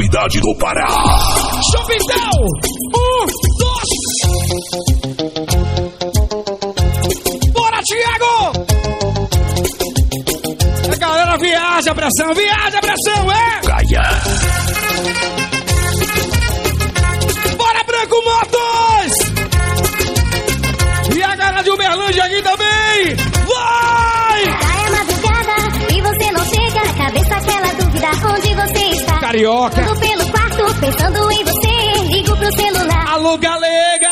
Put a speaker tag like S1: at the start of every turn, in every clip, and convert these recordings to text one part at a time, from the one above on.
S1: qualidade do Pará.
S2: Chupitão! Um, dois! Bora, Thiago! A galera viaja pressão, viaja pressão, é?
S1: Gaia.
S2: Bora, Branco Motos! E a galera de Uberlândia aqui também! Carioca!
S3: Ando pelo quarto pensando em você. Ligo pro celular.
S2: Alô, galega!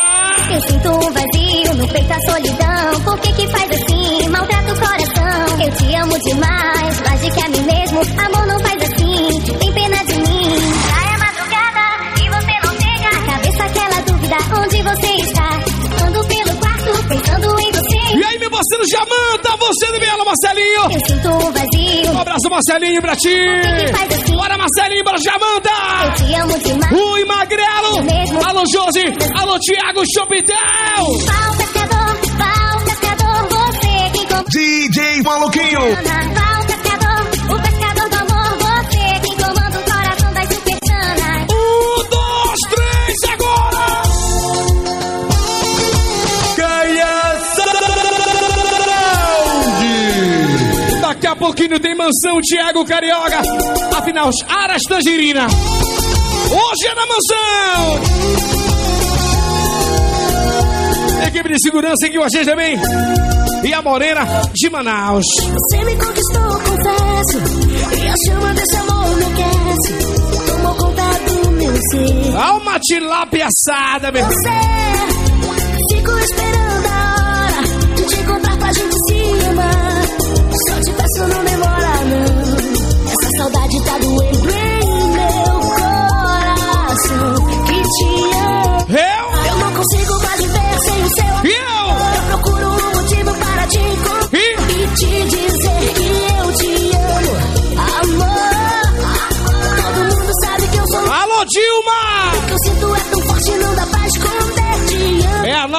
S3: Eu sinto um vazio no peito a solidão. Por que que faz assim? Maltrata o coração. Eu te amo demais, mais do que a mim mesmo. Amor
S2: abraço, Marcelinho, pra ti!
S3: assim?
S2: Bora, Marcelinho, bora, Jamanta!
S3: Eu te amo demais.
S2: Ui, Magrelo!
S3: Mesmo.
S2: Alô, Josi! Alô, Thiago Chopitel!
S3: Pescador, você que comanda.
S1: DJ Maluquinho.
S2: Pouquinho tem mansão Thiago Carioca. Afinal, Aras Tangerina. Hoje é na mansão! Equipe de segurança aqui com a gente também. E a Morena de Manaus.
S3: Você me conquistou, confesso, e a chama desse amor me aquece. Tomou conta do meu ser.
S2: Alma tilápia assada, meu.
S3: Você, fico esperando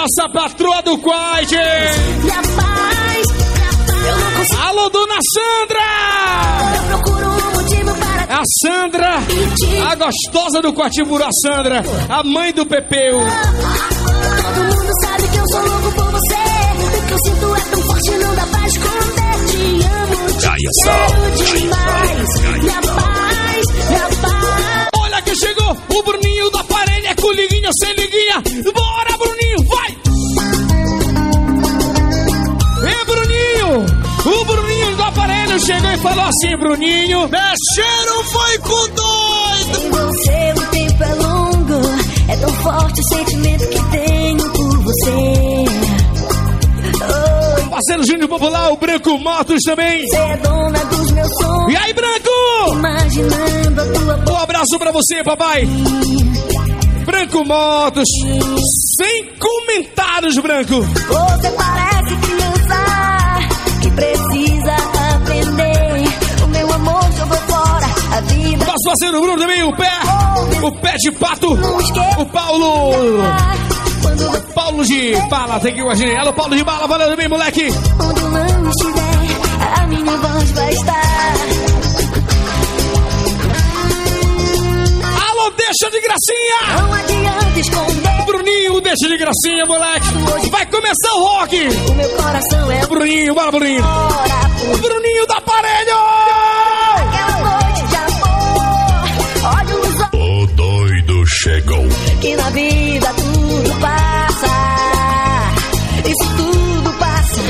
S2: nossa patroa do Quad. Sandra!
S3: eu procuro um motivo para
S2: A Sandra, a gostosa do Coatiburu, a Sandra, a mãe do Pepeu.
S3: Todo mundo sabe que eu sou louco por você. O que eu sinto é tão forte, não dá pra esconder. Te amo, te quero demais. Minha paz, minha paz.
S2: Olha que chegou o Bruninho do aparelho, é com liguinha, sem liguinha. Bora, chegou e falou assim, Bruninho, mexeram foi com dois!
S3: Em você o tempo é longo. É tão forte o sentimento que tenho por você. Oh,
S2: Parceiro Júnior Popular, o Branco Motos também.
S3: você é dona dos meus sonhos.
S2: E aí, Branco?
S3: Imaginando a tua boca.
S2: Um abraço pra você, papai. Branco Motos. Sem comentários, Branco.
S3: Você parece
S2: parceiro Bruno também, o pé. O pé de pato. O Paulo. Paulo de bala, tem que com a gente. Alô, Paulo de bala, valeu também, moleque.
S3: onde não estiver, a minha voz vai estar.
S2: Alô, deixa de gracinha.
S3: Não adianta esconder.
S2: Bruninho, deixa de gracinha, moleque. Vai começar o rock.
S3: O meu coração é
S2: Bruninho, bora, Bruninho. Bruninho do aparelho.
S3: Na vida tudo passa. Isso tudo passa.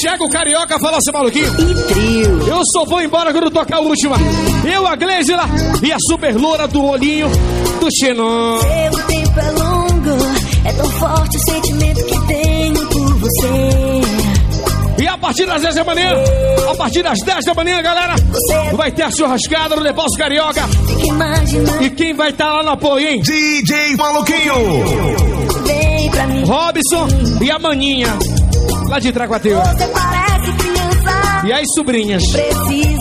S2: Chega o carioca, fala assim, maluquinho.
S3: E trio.
S2: Eu só vou embora quando tocar a última. Eu, a Gleisila e a super loura do olhinho do Xenon.
S3: Seu tempo é longo, é tão forte o sentimento que tenho por você.
S2: E a partir das 10 da manhã, a partir das 10 da manhã, galera,
S3: Você
S2: vai ter a churrascada no Depósito Carioca.
S3: Fica imaginando,
S2: E quem vai estar lá no apoio, hein?
S1: DJ Maluquinho.
S3: vem pra mim.
S2: Robson e a Maninha, lá de Traguateu.
S3: Você parece criança,
S2: E as sobrinhas.
S3: precisa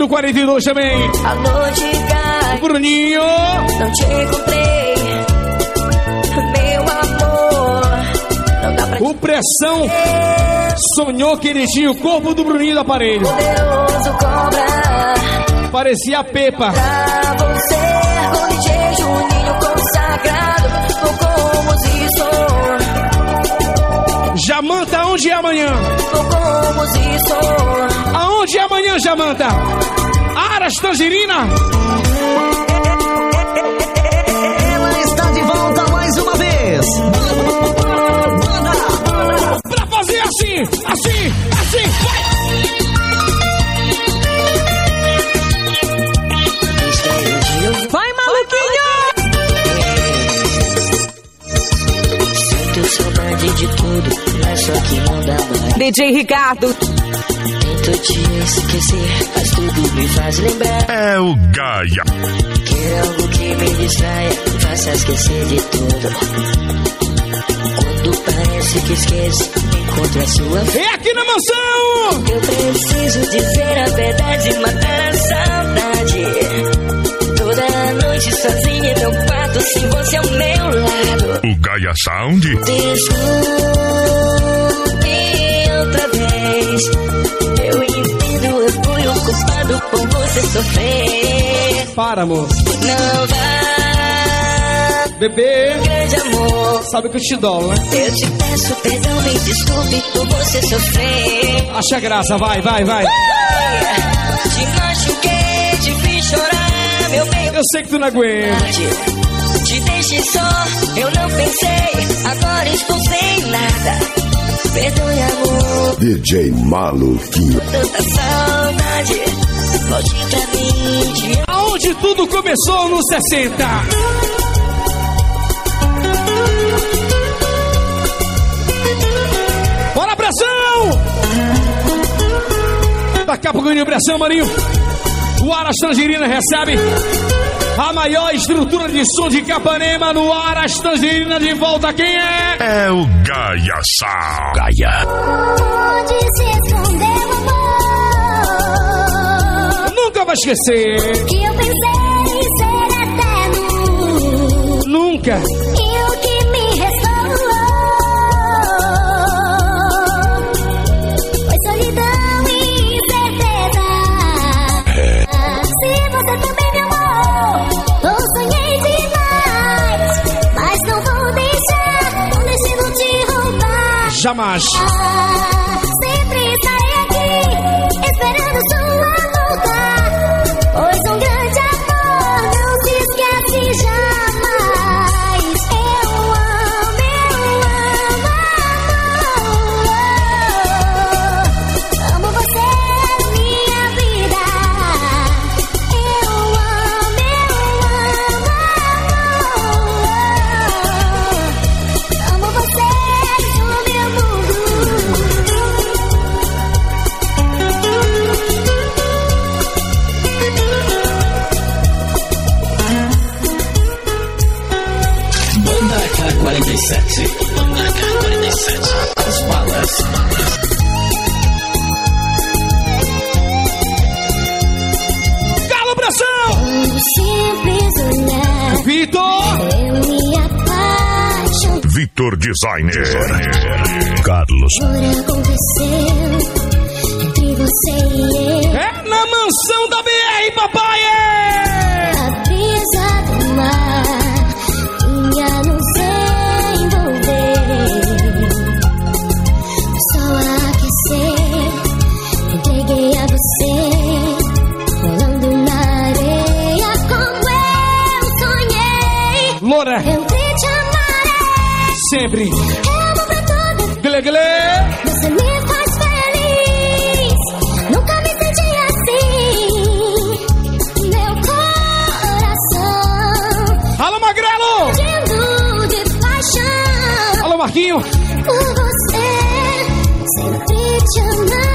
S2: do 42 também.
S4: A noite cai,
S2: Bruninho.
S4: não te encontrei. Meu amor, não dá pra
S2: O Pressão sonhou que ele tinha o corpo do Bruninho do aparelho.
S4: poderoso cobra.
S2: Parecia a Pepa.
S4: Pra você, com DJ Juninho consagrado, vou como isso,
S2: Jamanta, onde é amanhã?
S4: vou como isso.
S2: Aonde é amanhã, Jamanta? Aras Tangerina?
S5: Ela está de volta mais uma vez.
S2: Pra fazer assim, assim, assim, vai!
S4: Vai, maluquinho!
S3: Sinto saudade de tudo, mas só que não dá mais.
S4: DJ Ricardo,
S3: Tento te esquecer, mas tudo me faz lembrar.
S6: É o Gaia.
S3: Quer algo que me distraia, me faça esquecer de tudo. Quando parece que esqueço, encontro a sua
S2: É aqui na mansão!
S3: Eu preciso dizer a verdade, matar a saudade. Toda noite sozinha em meu quarto, sem você ao meu lado.
S6: O Gaia Sound.
S3: Desculpe outra vez. Eu entendo, eu fui o culpado por você sofrer.
S2: Para, amor.
S3: Não vá,
S2: Bebê,
S3: grande amor.
S2: sabe que eu te dou, né?
S3: Eu te peço perdão, me desculpe por você sofrer.
S2: Acha graça, vai, vai, vai.
S3: Te machuquei, te fiz chorar, meu bem.
S2: Eu sei que tu não aguenta.
S3: Te, te deixei só, eu não pensei. Agora estou sem nada. Perdoe, amor,
S6: DJ Maluquinho.
S3: tanta saudade. Volte pra mim,
S2: Aonde tudo começou nos 60. Bora, pressão! Daqui a pouquinho, pressão, maninho. O Aras Tangerina recebe a maior estrutura de som de Capanema no Aras Tangerina de volta. Quem é?
S6: É o Gaia Sound. Gaia.
S1: Onde se escondeu o amor?
S2: Nunca vai esquecer.
S1: Que eu pensei ser eterno.
S2: Nunca. Jamais.
S1: Sempre estarei aqui, esperando sua volta.
S2: Vitor!
S1: eu me apaixonei.
S6: Vitor Designer. Carlos.
S1: Amor aconteceu entre você e eu.
S2: É
S1: amar,
S2: sempre.
S1: eu vou pra toda
S2: Gle, gle.
S1: Você me faz feliz. Nunca me senti assim. Meu coração
S2: Alô, Magrelo!
S1: Tendo de paixão
S2: Alô, Marquinho!
S1: por você. te amarei.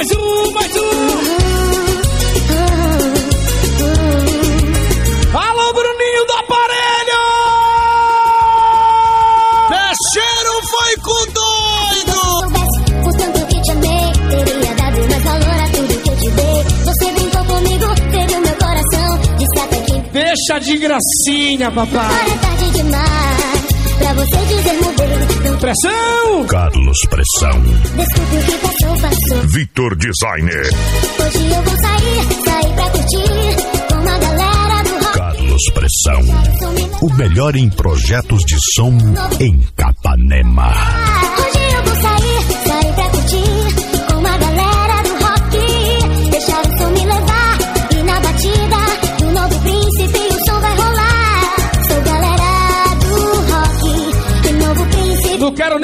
S2: Mais um, mais um! Alô, Bruninho do aparelho!
S5: Fecheiro foi com doido.
S1: que te amei, teria dado mais valor a tudo que eu te dei. Você brincou comigo, meu coração. Que
S2: Deixa de gracinha, papai!
S1: agora é tarde demais. Pra você dizer mudei.
S2: Pressão!
S6: Carlos Pressão.
S1: desculpe o que passou, passou.
S6: Vitor Designer.
S1: Hoje eu vou sair, sair pra curtir. Com uma galera do rock.
S6: Carlos Pressão. O melhor em projetos de som em Capanema.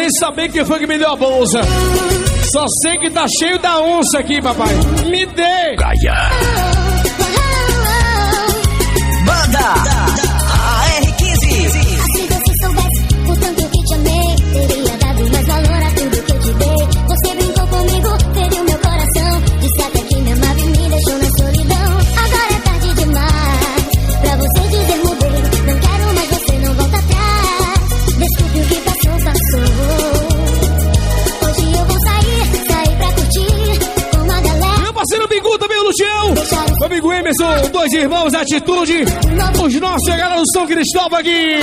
S2: Nem saber quem foi que me deu a bolsa. Só sei que tá cheio da onça aqui, papai. Me dê!
S6: Gaia.
S2: Amigo Emerson, dois irmãos, atitude. Os nossos, galera do São Cristóvão aqui.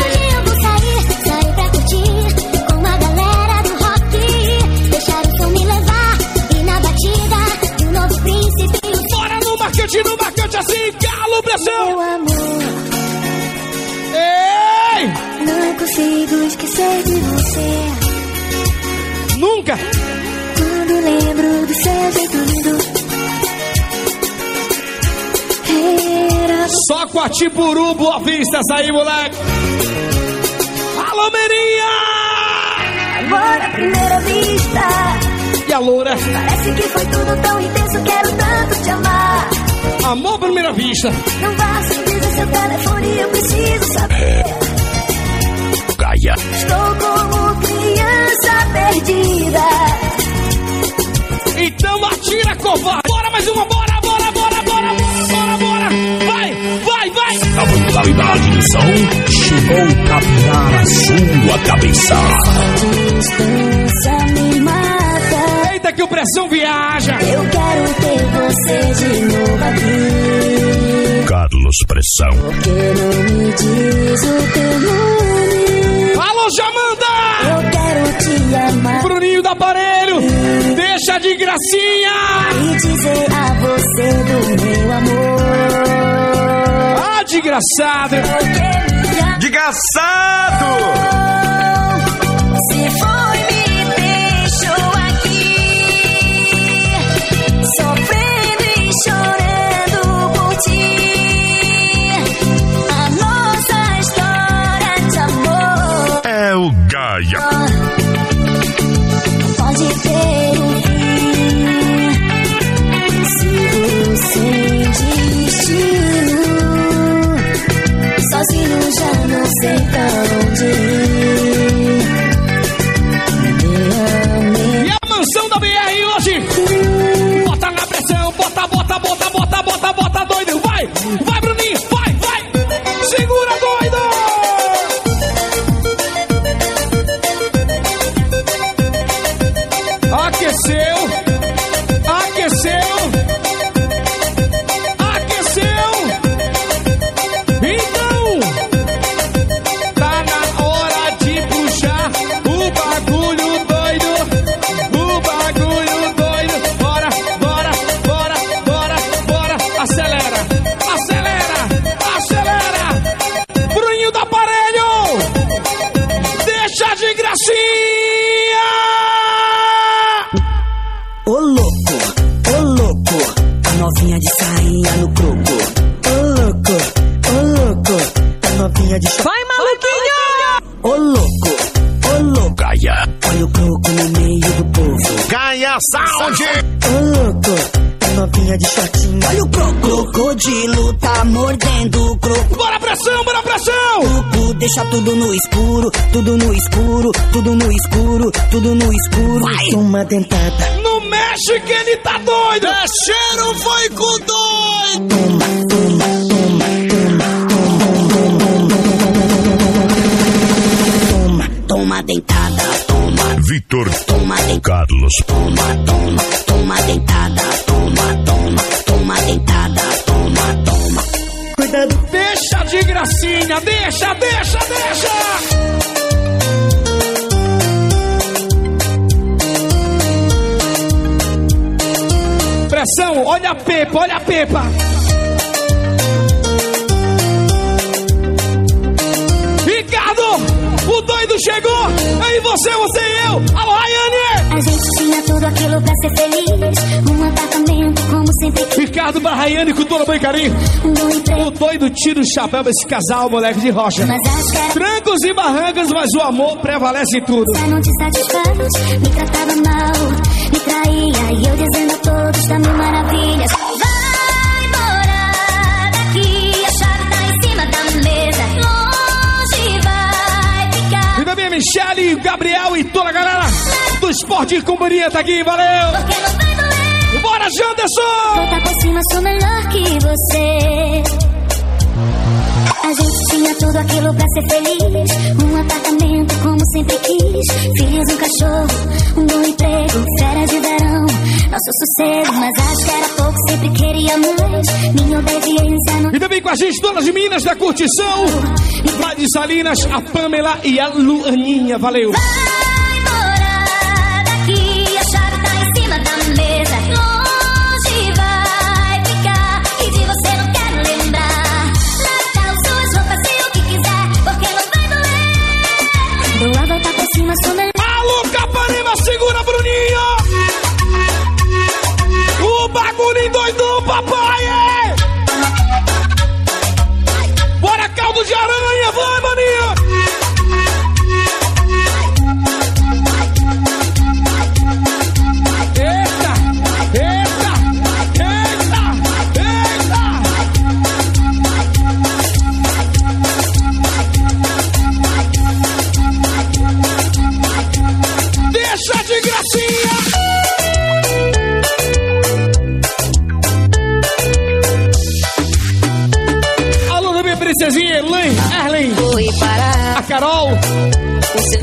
S2: Só com a Tipuru, boa vista, essa aí, moleque! Alô, Merinha!
S1: agora primeira vista.
S2: E a loura?
S1: Parece que foi tudo tão intenso, quero tanto te amar.
S2: Amor à primeira vista.
S1: Não vá sem dizer seu telefone, eu preciso saber.
S6: Gaia.
S1: Estou como criança perdida.
S2: Então atira, covarde! Bora mais uma, bora,
S6: A brutalidade do som chegou a capinar a sua cabeça.
S1: Distância me mata.
S2: Eita que o pressão viaja!
S1: Eu quero ter você de novo aqui.
S6: Carlos Pressão.
S1: Porque não me diz o teu nome.
S2: Alô, Jamanda!
S1: Eu quero te amar
S2: Bruninho do aparelho! Deixa de gracinha!
S1: e dizer a você do meu amor.
S2: Desgraçado!
S5: Desgraçado!
S1: Se foi,
S2: Vai! Vai, Bruninho! Vai,
S5: tudo no escuro, tudo no escuro, tudo no escuro, tudo no escuro. Vai. Toma dentada.
S2: Não mexe que ele tá doido!
S6: Cheiro foi com doido!
S5: Toma, toma, toma, toma, toma, toma, toma dentada, toma,
S6: Vitor
S5: toma dentada.
S6: Carlos.
S5: Toma, toma,
S2: gracinha, deixa, deixa, deixa! Pressão, olha a pepa, olha a pepa! Ricardo, o doido chegou! Aí você, você e eu! Alô, Rayane!
S1: A gente tinha tudo aquilo pra ser feliz. Um apartamento quis.
S2: Ricardo pra Rayane com todo bem carinho. O doido tira o chapéu desse casal, moleque de rocha. Trancos e barrancas, mas o amor prevalece em tudo.
S1: pra não te satisfaz. Me tratava mal, me traía. E eu dizendo a todos da mil maravilhas. Vai embora daqui. A chave tá em cima da mesa. Longe vai ficar.
S2: E também a Michele, o Gabriel e toda a galera do Esporte e Companhia tá aqui, valeu! Janderson!
S1: Voltar por cima, sou melhor que você. A gente tinha tudo aquilo pra ser feliz. Um apartamento como sempre quis. Filhos, um cachorro, um bom emprego, férias de verão. Nosso sossego, mas acho que era pouco, sempre queria mais. Minha obediência não
S2: E também com a gente, todas as meninas da curtição, lá de Salinas, a Pamela e a Luaninha, valeu!
S1: vai
S2: Segura, Bruninho! O bagulho doidão, papai!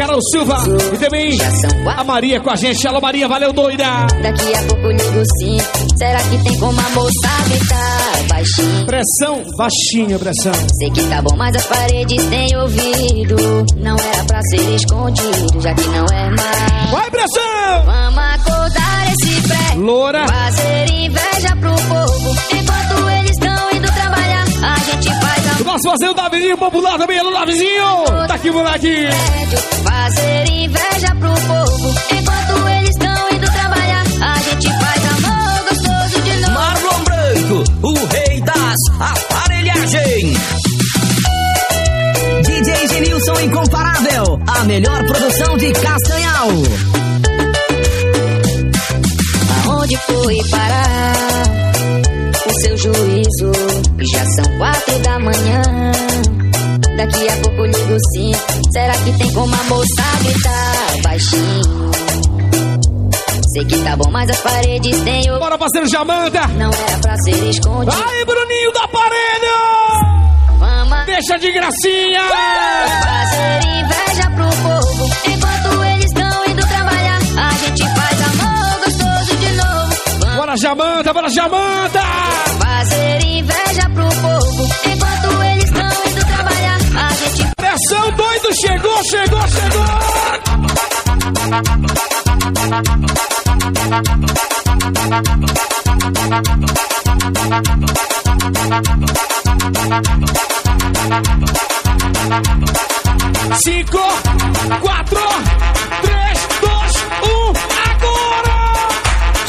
S2: Carol Silva e também a. Maria com a gente. Alô, Maria, valeu, doida!
S3: Daqui a pouco ligo sim. Será que tem como a moça gritar baixinho?
S2: Pressão, baixinha pressão.
S3: Sei que tá bom, mas as paredes têm ouvido. Não era pra ser escondido, já que não é mais.
S2: Vai, pressão!
S3: Vamos acordar esse pré.
S2: Loura,
S3: Fazer inveja pro povo. Enquanto eles estão indo trabalhar, a gente faz a
S2: nosso fazer o Davizinho popular também, alô, Davizinho! Tá aqui, moleque!
S3: prédio. Fazer inveja pro povo. Enquanto eles estão indo trabalhar, a gente faz amor gostoso de novo.
S7: Marlon Branco, o rei das aparelhagens. DJ Genilson Incomparável, a melhor produção de Castanhal.
S3: Aonde foi parar juízo? Já são quatro da manhã. Daqui a pouco ligo sim. Será que tem como a moça gritar baixinho? Sei que tá bom, mas as paredes têm o.
S2: Bora, parceiro Jamanta!
S3: Não era pra ser escondido.
S2: Aí, Bruninho do aparelho!
S3: Vamos
S2: Deixa de gracinha!
S3: fazer inveja pro povo. Enquanto eles estão indo trabalhar, a gente faz amor gostoso de novo. Vamos
S2: Bora, Jamanta, bora, Jamanta! Chegou, chegou, chegou! Cinco, quatro, três, dois, um, agora!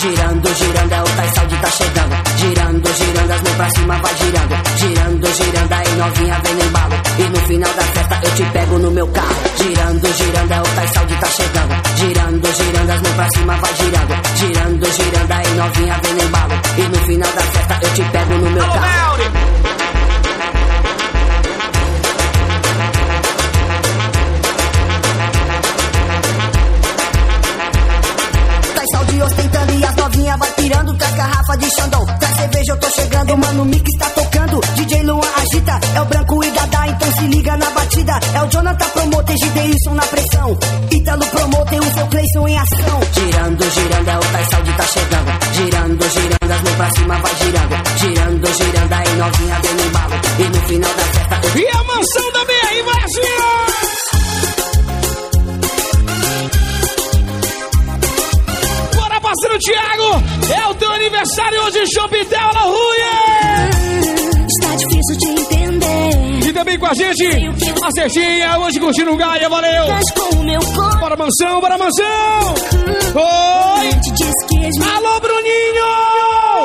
S5: Girando, girando, é o Tai Saudi tá chegando. Girando, girando, as mãos pra cima, vai girando. Girando, girando, aí novinha vem no embalo. E no final da festa eu te pego no meu carro. Girando, girando, é o Tais Saúde tá chegando. Girando, girando, as mãos pra cima, vai girando. Girando, girando, aí novinha vem no embalo. E no final da festa eu te pego no meu carro. Ostentando e as novinhas vai pirando com a garrafa de Xandão. Da cerveja eu tô chegando, mano, o mix tá tocando. DJ Luan agita, é o branco e Dada, então se liga na batida. É o Jonathan Promoter, Gideilson na pressão. Ítalo Promoter, o seu Cleison em ação. Girando, girando, é o Taissaldi tá chegando. Girando, girando, as mãos pra cima vai girando. Girando, girando, aí novinha no embalo. E no final da festa...
S2: E a mansão da BR vai assim, parceiro Thiago. É o teu aniversário hoje, Chopitel, Alô, Rui!
S1: Está difícil de entender.
S2: E também com a gente, a Serginha, hoje curtindo um Gaia, valeu! Bora mansão, bora mansão! Oi! Alô, Bruninho!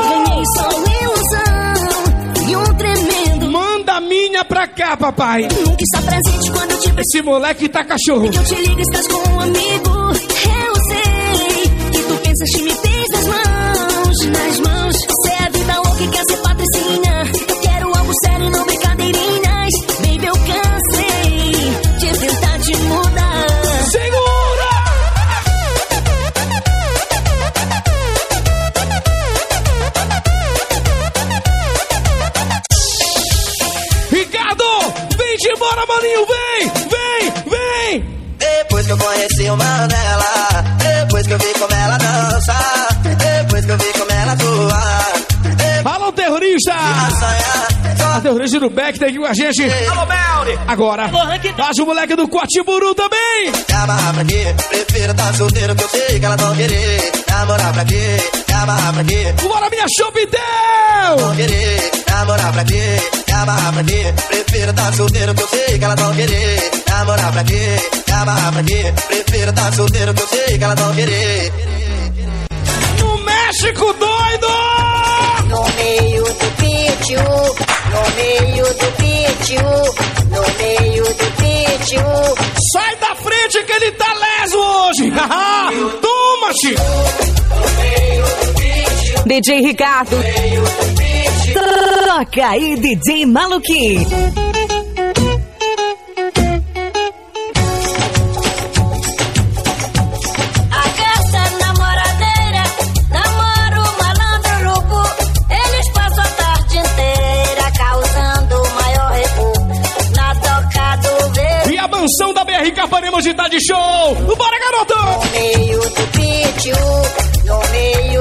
S1: Ganhei só ilusão e um tremendo.
S2: Manda minha pra cá, papai!
S1: Nunca está presente quando te
S2: Esse moleque tá cachorro.
S1: Que eu te ligo, estás com um amigo. Me tens nas mãos, nas mãos. Você é a vida louca e quer ser patricinha. Eu quero algo sério, não brincadeirinhas. Baby, eu cansei de tentar te mudar.
S2: Segura! Ricardo, vem de embora, maninho, vem!
S8: Depois que eu conheci o Mandela, depois que eu vi como ela dança, depois que eu vi como ela atua.
S2: Alô, terrorista! Terrorista do Beck tá aqui com a gente.
S8: Alô, Melri!
S2: Agora, faz o moleque do Coatiburu também!
S8: Me amarrar pra quê? Prefiro estar solteiro que eu sei que ela não querer. Namorar pra quê? Me amarrar pra quê?
S2: Bora, minha Chopitel!
S8: Não querer. Namorar pra quê? Me amarrar pra quê? Prefiro estar solteiro que eu sei que ela não querer. Namorar pra quê? Me amarrar pra quê? Prefiro estar solteiro que eu sei que ela não querer.
S2: No México, doido!
S3: No meio do pítio, no meio do pítio, no meio do pítio.
S2: Sai da frente que ele tá leso hoje! Haha! Toma-te!
S7: DJ Ricardo. Toca aí, DJ Maluquinho.
S2: BR Capanema hoje tá de show! Bora, garoto!
S3: no meio do pítio, no meio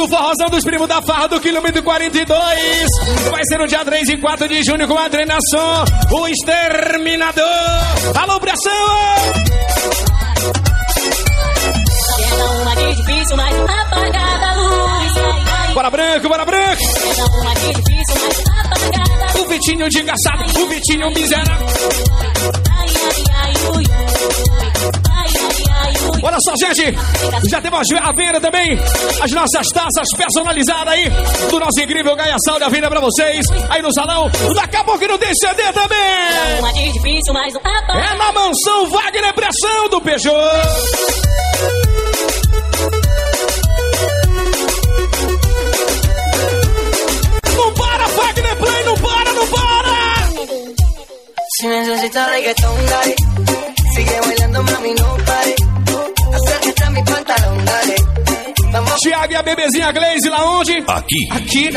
S2: Segundo forrozão dos primos da farra do quilômetro 42. Vai ser no dia 3 e 4 de junho com a drenação. O exterminador. Alô, pressão!
S3: Chega uma de difícil, mas apagada a luz.
S2: Bora branco, bora branco!
S3: Chega uma de difícil, mas apagada a luz.
S2: O Vitinho de engraçado, o Vitinho miserável.
S3: Ai, ai, ai, ui, ai, ai, ui.
S2: Olha só, gente. Já temos a venda também. As nossas taças personalizadas aí. Do nosso incrível Gaia Saúde. A venda pra vocês. Aí no salão. Daqui a pouco não tem CD também. É na mansão Wagner Pressão do Peugeot.
S4: Não para, Wagner Play. Não para, não para. Reggaetón, dale. Sigue bailando, mami, no
S2: Tiago e a bebezinha Glaze lá onde?
S6: Aqui.
S2: Aqui.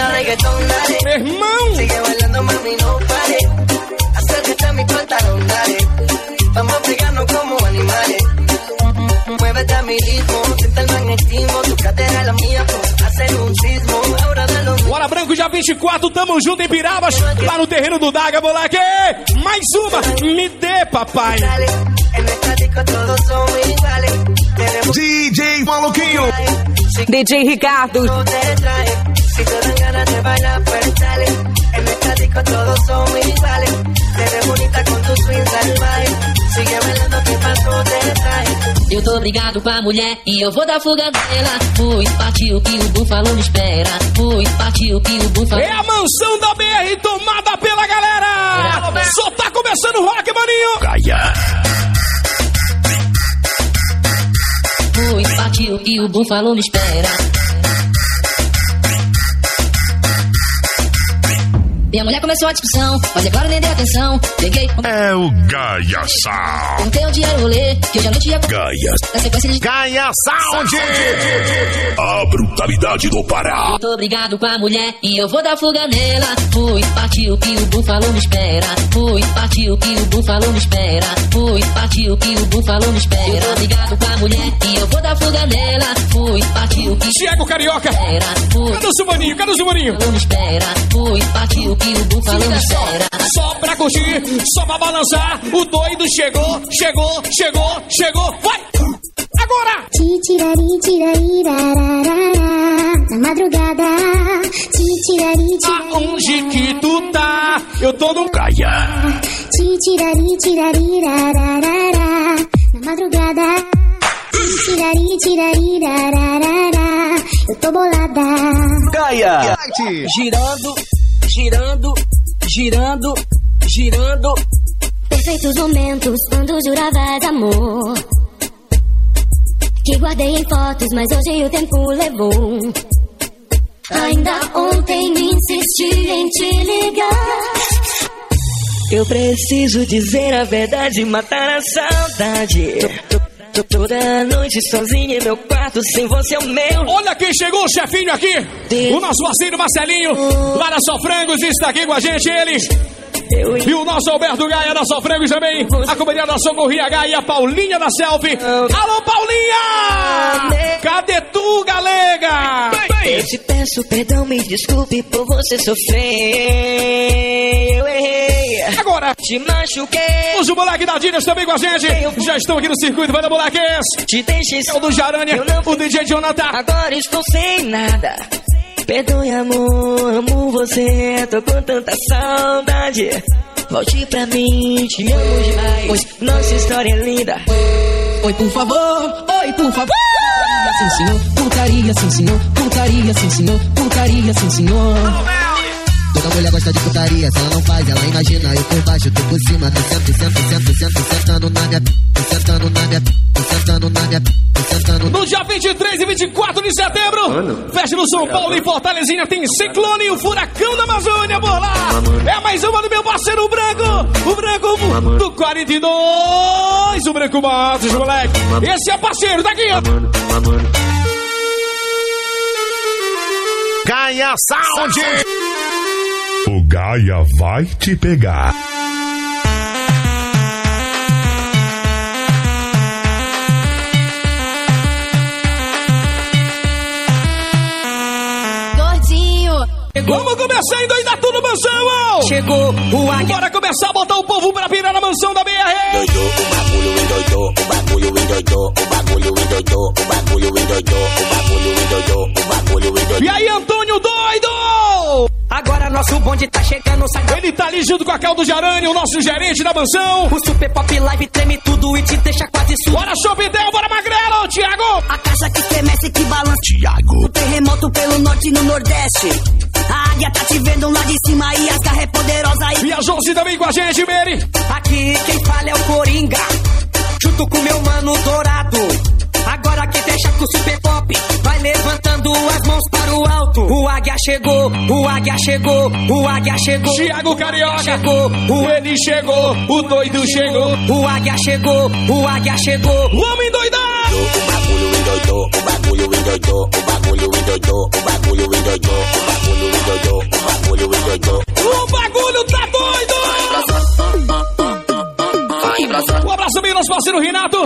S2: Meu irmão.
S4: Sigue bailando, mami, no pare. Acércate a mi pantalón, dale. Vamos a pegarnos como animales. Muévete a mi ritmo, siente el magnetismo. Tu cadera es la mía, pues hacer un sismo. Ahora de los
S2: Bora Branco, dia 24, tamo junto em Pirabas, lá no terreno do Daga, moleque. Mais uma, me dê, papai.
S4: dale.
S6: DJ Maluquinho.
S9: DJ Ricardo.
S4: no te trae, si te dan ganas de bailar, pues dale. En esta disco todos son iguales. Te ves bonita con tu swing salvaje. Sigue bailando, que paso te trae.
S10: Eu tô brigado com a mulher e eu vou dar fuga dela. Fui, partiu que o búfalo me espera. Fui, partiu que o búfalo.
S2: É a mansão da BR tomada pela galera. Só tá começando o rock, maninho.
S6: Gaia.
S10: Fui, partiu que o búfalo me espera. Minha mulher começou a discussão, mas é claro, nem dei atenção. Peguei,
S6: É o Gaia Sound.
S10: contei o dia e rolê, que hoje à noite ia
S6: Gaia.
S10: na sequência de.
S6: Gaia Sound. A brutalidade do Pará.
S10: Eu tô brigado com a mulher e eu vou dar fuga nela. Fui, partiu que o búfalo me espera. Fui, partiu que o búfalo me espera. Fui, partiu que o búfalo me espera. Eu tô brigado com a mulher e eu vou dar fuga nela. Fui, partiu que
S2: Tiago Carioca. Cadê o Sumaninho? Cadê o Sumaninho?
S10: búfalo me espera. Fui, partiu que o búfalo me espera.
S2: Só pra curtir, só pra balançar. O doido chegou, chegou, chegou, chegou. Vai! Agora!
S1: Titirari, tirari, rararara. Na madrugada. Titirari, tirari.
S2: Aonde que tu tá? Eu tô no
S6: Gaia.
S1: Titirari, tirari, rararara. Na madrugada. Titirari, tirari, rararara. Eu tô bolada.
S3: Gaia. Girando, girando, girando, girando.
S1: Perfeitos momentos quando juravas amor. Que guardei em fotos, mas hoje o tempo levou. Ainda ontem me insisti em te ligar.
S3: Eu preciso dizer a verdade e matar a saudade. Tô- tô- tô Toda noite sozinha em meu quarto, sem você é o meu.
S2: Olha quem chegou, o chefinho aqui. O nosso parceiro Marcelinho, lá na Só Frangos, está aqui com a gente, eles. E o nosso Alberto Gaia da Só Frangos também. A companhia da Socorria Gaia a Paulinha da Selfie. Alô, Paulinha! Cadê tu, galega?
S3: Eu te peço perdão, me desculpe por você sofrer. Eu errei,
S2: Agora,
S3: te machuquei.
S2: os moleques da Dinas também com a gente. Já estão aqui no circuito, vai dar moleques.
S3: Te deixei
S2: É o do Jarânia, o DJ Jonathan.
S3: Agora estou sem nada. Perdoe, amor, amo você. Tô com tanta saudade. Volte pra mim, te amo demais. Nossa história é linda.
S11: Oi, por favor, oi, por favor. Sim, senhor, putaria, sim, senhor, putaria, sim, senhor, putaria, sim, senhor.
S12: Toda mulher gosta de putaria, se ela não faz, ela imagina. Eu por baixo, tu por cima, tu senta, senta, senta, senta, sentando na minha, tu sentando na minha, tu sentando na minha, tu sentando
S2: No dia 23 e 24 de setembro, festa no São Paulo e Fortalezinha tem Ciclone e o Furacão da Amazônia por lá. É mais uma do meu parceiro Branco, o Branco do 42, o Branco Matos, moleque. Esse é parceiro daqui, ó.
S6: Gaia Sound. Gaia vai te pegar.
S1: Gordinho.
S2: Vamos começar a endoidar tudo, mansão!
S3: Chegou o águia.
S2: Bora começar a botar o povo pra pirar na mansão da BR!
S7: Endoidou, o bagulho endoidou, o bagulho endoidou, o bagulho endoidou, o bagulho endoidou, o bagulho endoidou, o bagulho endoidou.
S2: E aí, Antônio doido!
S3: Nosso bonde tá chegando, sai da...
S2: Ele tá ali junto com a Caldo Jarane, o nosso gerente da mansão.
S3: O Super Pop Live treme tudo e te deixa quase surdo.
S2: Bora, Chopitel, bora, Magrelo, Thiago!
S4: A casa que estremece, que balança.
S6: Tiago.
S4: O terremoto pelo norte e no nordeste. A águia tá te vendo lá de cima e as garras é poderosa. E
S2: E a Josi também com a gente, Mary.
S3: Aqui quem fala é o Coringa, junto com meu mano Dourado. Agora quem fecha com o Super Pop vai levantando as mãos para o alto. O águia
S5: chegou, o águia chegou, o águia chegou.
S2: Thiago Carioca.
S5: Chegou,
S2: O ele chegou, o doido chegou.
S5: o águia chegou, o águia chegou.
S2: O homem doidão!
S8: O bagulho endoidou, o bagulho endoidou, o bagulho endoidou, o bagulho endoidou, o bagulho endoidou, o bagulho endoidou.
S2: O bagulho tá doido! Um abraço bem nosso parceiro Renato.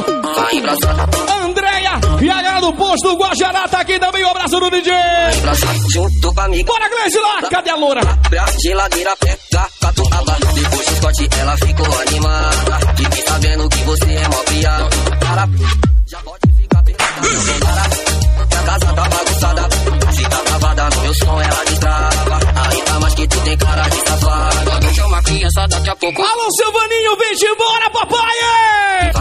S2: Andréia e a galera do posto do Guajará tá aqui também. Um abraço do DJ.
S13: Junto com a amiga.
S2: Bora, Gleice lá. Cadê a loura?
S13: Abre a geladeira, pega catuaba. Depois do Scott, ela ficou animada. Fiquei sabendo que você é mó piada. Para, já pode ficar perguntada. A casa tá bagunçada. Se tá travada no meu som, ela destrava. Mais que tu tem cara de safada. Deixa uma criança daqui a pouco.
S2: Alô, Silvaninho, vem de embora, papai!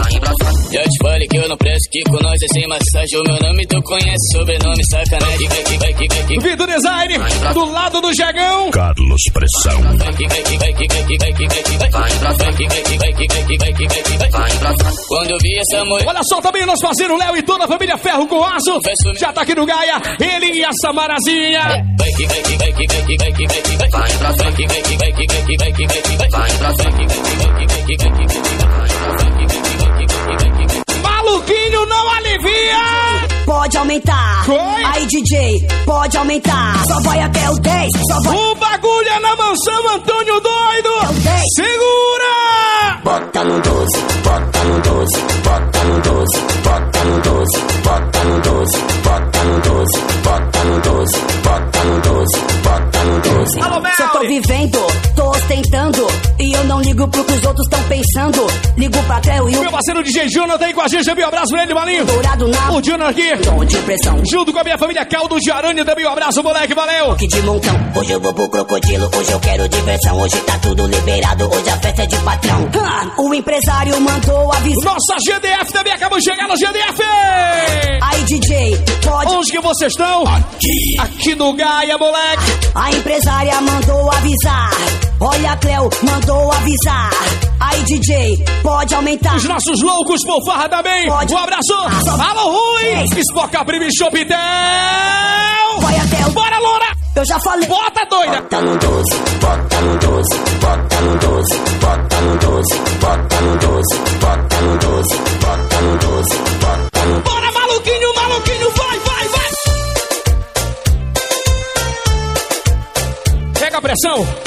S14: Que eu não presto, que com nós é sem massagem. O meu nome tu conhece, sobrenome sacanagem. Vai que vai que vai que
S2: Vitor Design, do lado do Jegão.
S6: Carlos Pressão.
S14: vai que vai que vai que vai que vai que vai que vai
S13: Vai embraçar.
S14: vai que vai que vai que vai que vai que vai que vai
S13: Vai embraçar.
S14: Quando eu vi essa mulher
S2: Olha só também nosso parceiro Léo e toda a família Ferro com Aço. Já tá aqui no Gaia, ele e a Samarazinha.
S14: Vai que vai que vai que vai que vai que vai que vai
S13: Vai
S14: que vai que vai que vai que vai que vai que vai
S13: Vai
S14: que vai que vai que vai que vai que vai que vai vai que vai que vai que vai que vai
S2: maluquinho não alivia.
S5: Pode aumentar.
S2: Quem?
S5: Aí, DJ, pode aumentar. Só vai até o 10, só vai.
S2: O bagulho é na mansão Antônio
S5: 2. Ligo pro que os outros estão pensando. Ligo pra Cleo e
S2: Meu
S5: o
S2: parceiro DJ Jonathan aí com a gente, um abraço pra ele, Malinho!
S5: dourado na
S2: O Jonathan aqui,
S5: tom de pressão.
S2: junto com a minha família Caldo de Aranha, também um abraço, moleque, valeu!
S5: Que de montão. Hoje eu vou pro crocodilo, hoje eu quero diversão. Hoje tá tudo liberado, hoje a festa é de patrão. Ah, o empresário mandou avisar.
S2: Nossa GDF também acabou de chegar no GDF!
S5: Aí, DJ, pode.
S2: Onde que vocês estão? Aqui! Aqui no Gaia, moleque!
S5: A empresária mandou avisar. Olha, a Cleo mandou avisar. Aí, DJ, pode aumentar.
S2: Os nossos loucos por farra também!
S5: Pode.
S2: Um abraço! Alô, Rui! Espoca Prime Chopitel!
S5: Vai até o.
S2: Bora, Loura!
S5: Eu já falei.
S2: Bota, doida!
S8: Bota no 12, bota no 12, bota no 12, bota no 12, bota no 12, bota no 12, bota no 12, bota no
S2: Bora, maluquinho, maluquinho, vai, vai, vai! Pega a pressão!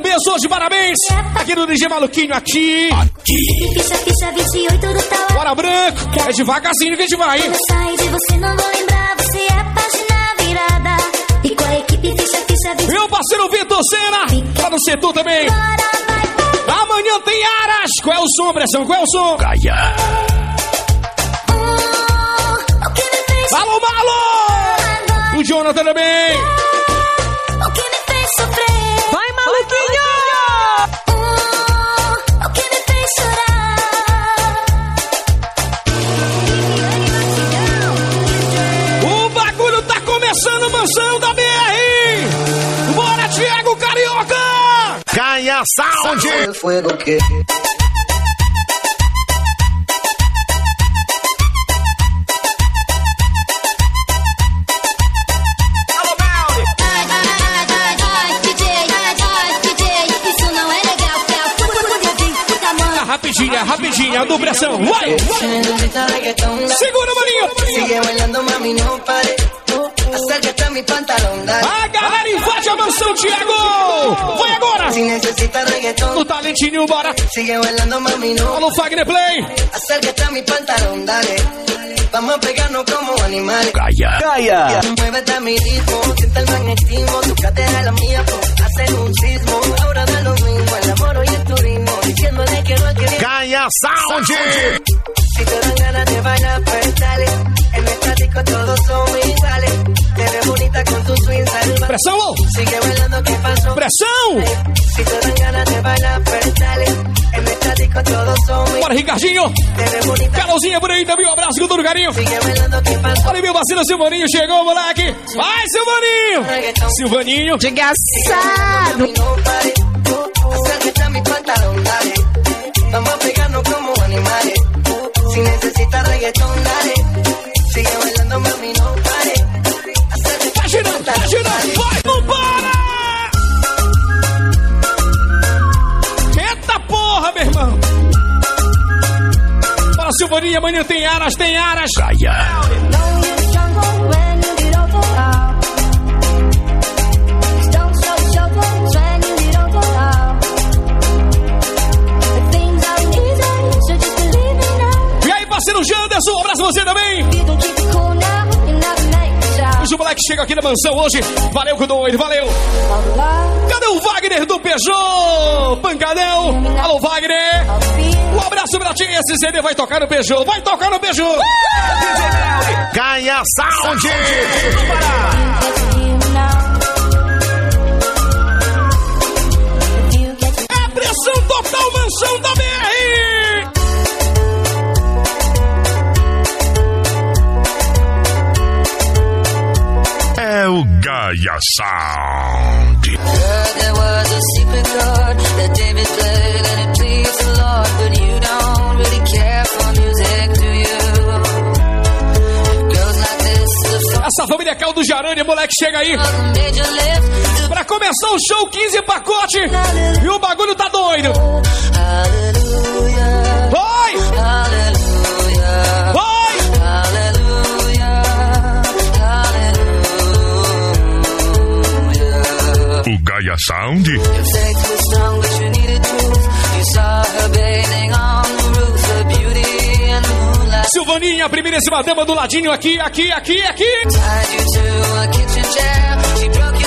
S2: berço hoje, parabéns! Aqui no DJ Maluquinho, aqui!
S1: Ficha, ficha 28 do tal.
S2: Bora, Branco! É devagarzinho que a gente vai, hein?
S1: Eu sair de você, não vou lembrar. Você é página virada. E com a equipe, ficha, ficha 28.
S2: Meu parceiro Vitor Senna! Tá no setor também!
S1: Agora vai pegar.
S2: Amanhã tem Aras! Qual é o som, pressão? Qual é o som?
S6: Gaia.
S1: O que me fez
S2: Alô, Malo! O Jonathan também!
S1: O
S5: Vai, maluquinho!
S1: Hum, o que me fez chorar?
S2: O bagulho tá começando, mansão da BR! Bora, Thiago Carioca!
S6: Gaia Sound.
S13: El fuego que
S2: Rapidinha, do pressão! Vai! Segura, maninho!
S4: Sigue bailando, mami, no pare. Acércate a mi pantalón, dale.
S2: A galera invade a mansão, Thiago! Vai agora! No talentinho, bora!
S4: sigue bailando, mami, no.
S2: Alô, Fagner Play!
S4: Acércate a mi pantalón, dale. Vamos a pegarnos como animales.
S6: Gaia.
S4: Muévete a mi ritmo, siente el magnetismo. Tu cadera es la mía, pues, hacen un sismo. Ahora da lo mismo, el amor y el turismo.
S6: Gaia Sound.
S4: Te. Te bonita.
S2: Pressão! Pressão!
S4: Te
S2: Bora, Ricardinho. Carolzinha por aí também, um abraço com todo carinho. Olha meu vacilo, Silvaninho chegou, moleque. Vai, Silvaninho. Silvaninho.
S15: De engraçado.
S4: Acércate a mi pantalón, dale. Vamos a pegarnos como animales. Si necesitas reggaetón, dale. Sigue bailando, mami, no pare. Acércate
S2: Tá girando, tá girando. Vai, não para. Eita porra, meu irmão. Fala, Silvaninha, amanhã tem aras, tem aras. Gaia. Parceiro Janderson, um abraço você também. Os moleques chegam aqui na mansão hoje. Valeu, doido, valeu. Cadê o Wagner do Peugeot? Pancadão. Alô, Wagner. Um abraço pra ti. Esse CD vai tocar no Peugeot. Vai tocar no Peugeot.
S6: Gaia Sound.
S2: É pressão total, mansão da BR.
S16: This: the
S2: Essa família Caldo Aranha, moleque, chega aí. Pra começar o show, 15 pacote. E o bagulho tá doido.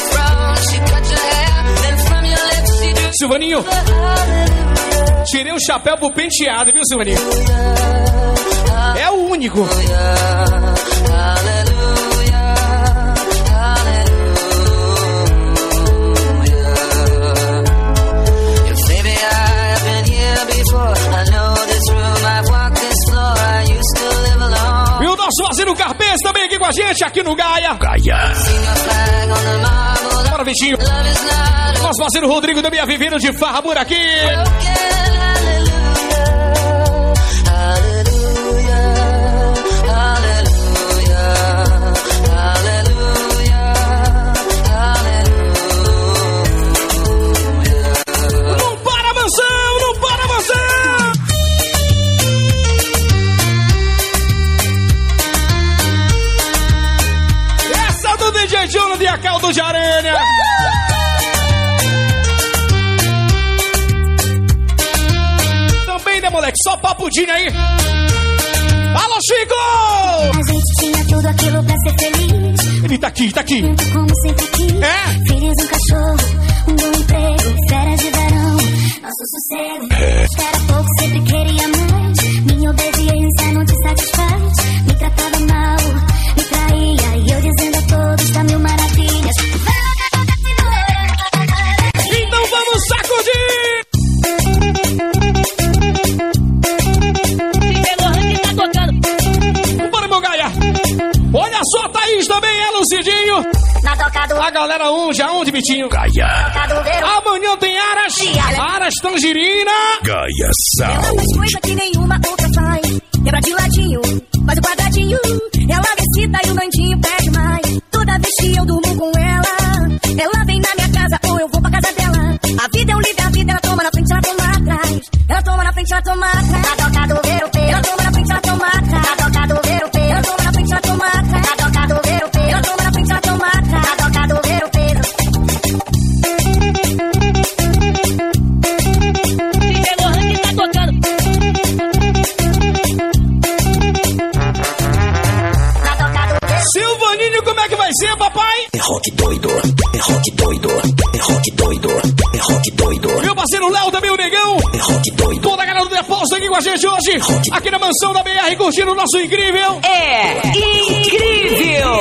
S16: Throne, she cut your hair. Then from your lips she drew
S2: Silvaninho, tirei o chapéu pro penteado, viu, Silvaninho? É o único. Com a gente, aqui no Gaia.
S6: Gaia.
S2: Bora, Vitinho. Nosso parceiro Rodrigo também é vivendo de farra por aqui. Só papudinho aí. Alô, Chico!
S1: A gente tinha tudo aquilo pra ser feliz.
S2: Ele tá aqui, tá aqui.
S1: Como sempre quis.
S2: É?
S1: Filhos, um cachorro, um bom emprego, férias de verão, nosso sossego. Espera pouco, sempre queria mais. Minha obediência não te satisfaz. Me tratava
S2: Thaís também é Lucidinho!
S1: Na toca do
S2: A galera onde? Aonde, Vitinho?
S6: Gaia.
S1: verão.
S2: Amanhã tem Aras! Aras Tangerina!
S6: Gaia
S1: Ela
S6: Sound.
S1: faz coisa que nenhuma outra faz. Quebra de ladinho, faz o quadradinho. Ela me e o doidinho pede mais. Toda vez que eu durmo com ela, ela vem na minha casa ou eu vou pra casa dela. A vida é um livre, a vida ela toma na frente, ela toma atrás. Ela toma na frente, ela toma atrás. Na toca do europeu.
S2: aqui com a gente hoje, aqui na mansão da BR, curtindo o nosso incrível.
S7: É incrível!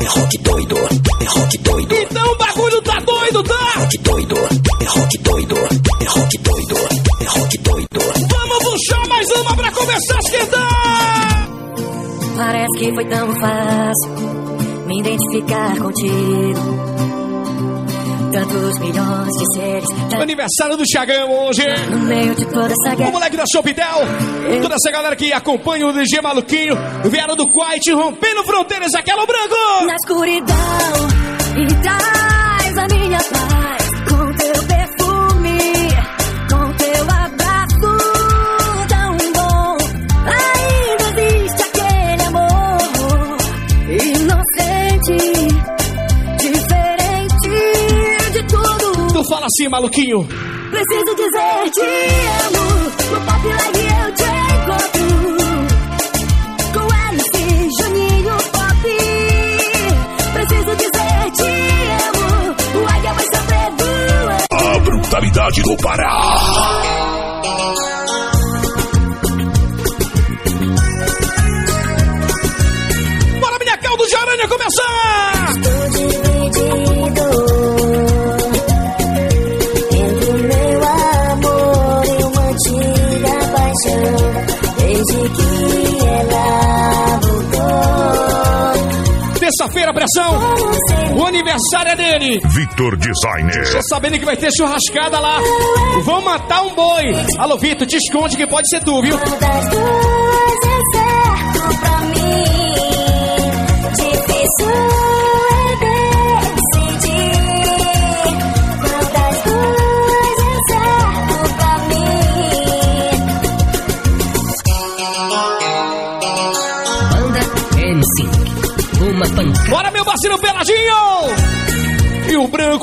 S12: É rock doido, é rock doido.
S2: Então o bagulho tá doido, tá?
S12: É rock doido, é rock doido, é rock doido, é rock doido.
S2: Vamos puxar mais uma pra começar a esquentar!
S3: Parece que foi tão fácil me identificar contigo. Tantos milhões de seres.
S1: Aniversário do Thiagão hoje.
S3: No meio de toda essa
S1: O
S3: guerra.
S1: moleque da Shopidel. Toda essa galera que acompanha o DG Maluquinho. Vieram do Quiet, rompendo fronteiras. Aquela branco.
S3: Na escuridão e traz a minha paz
S1: fala assim, maluquinho.
S3: Preciso dizer te amo. No pop live eu te encontro. Com Alice, Juninho, Pop. Preciso dizer te amo. O águia vai saber voar.
S6: A brutalidade do Pará.
S1: Terça-feira, pressão. O aniversário é dele.
S6: Victor Designer.
S1: Tô sabendo que vai ter churrascada lá. Vão matar um boi. Alô, Vitor, te esconde que pode ser tu, viu?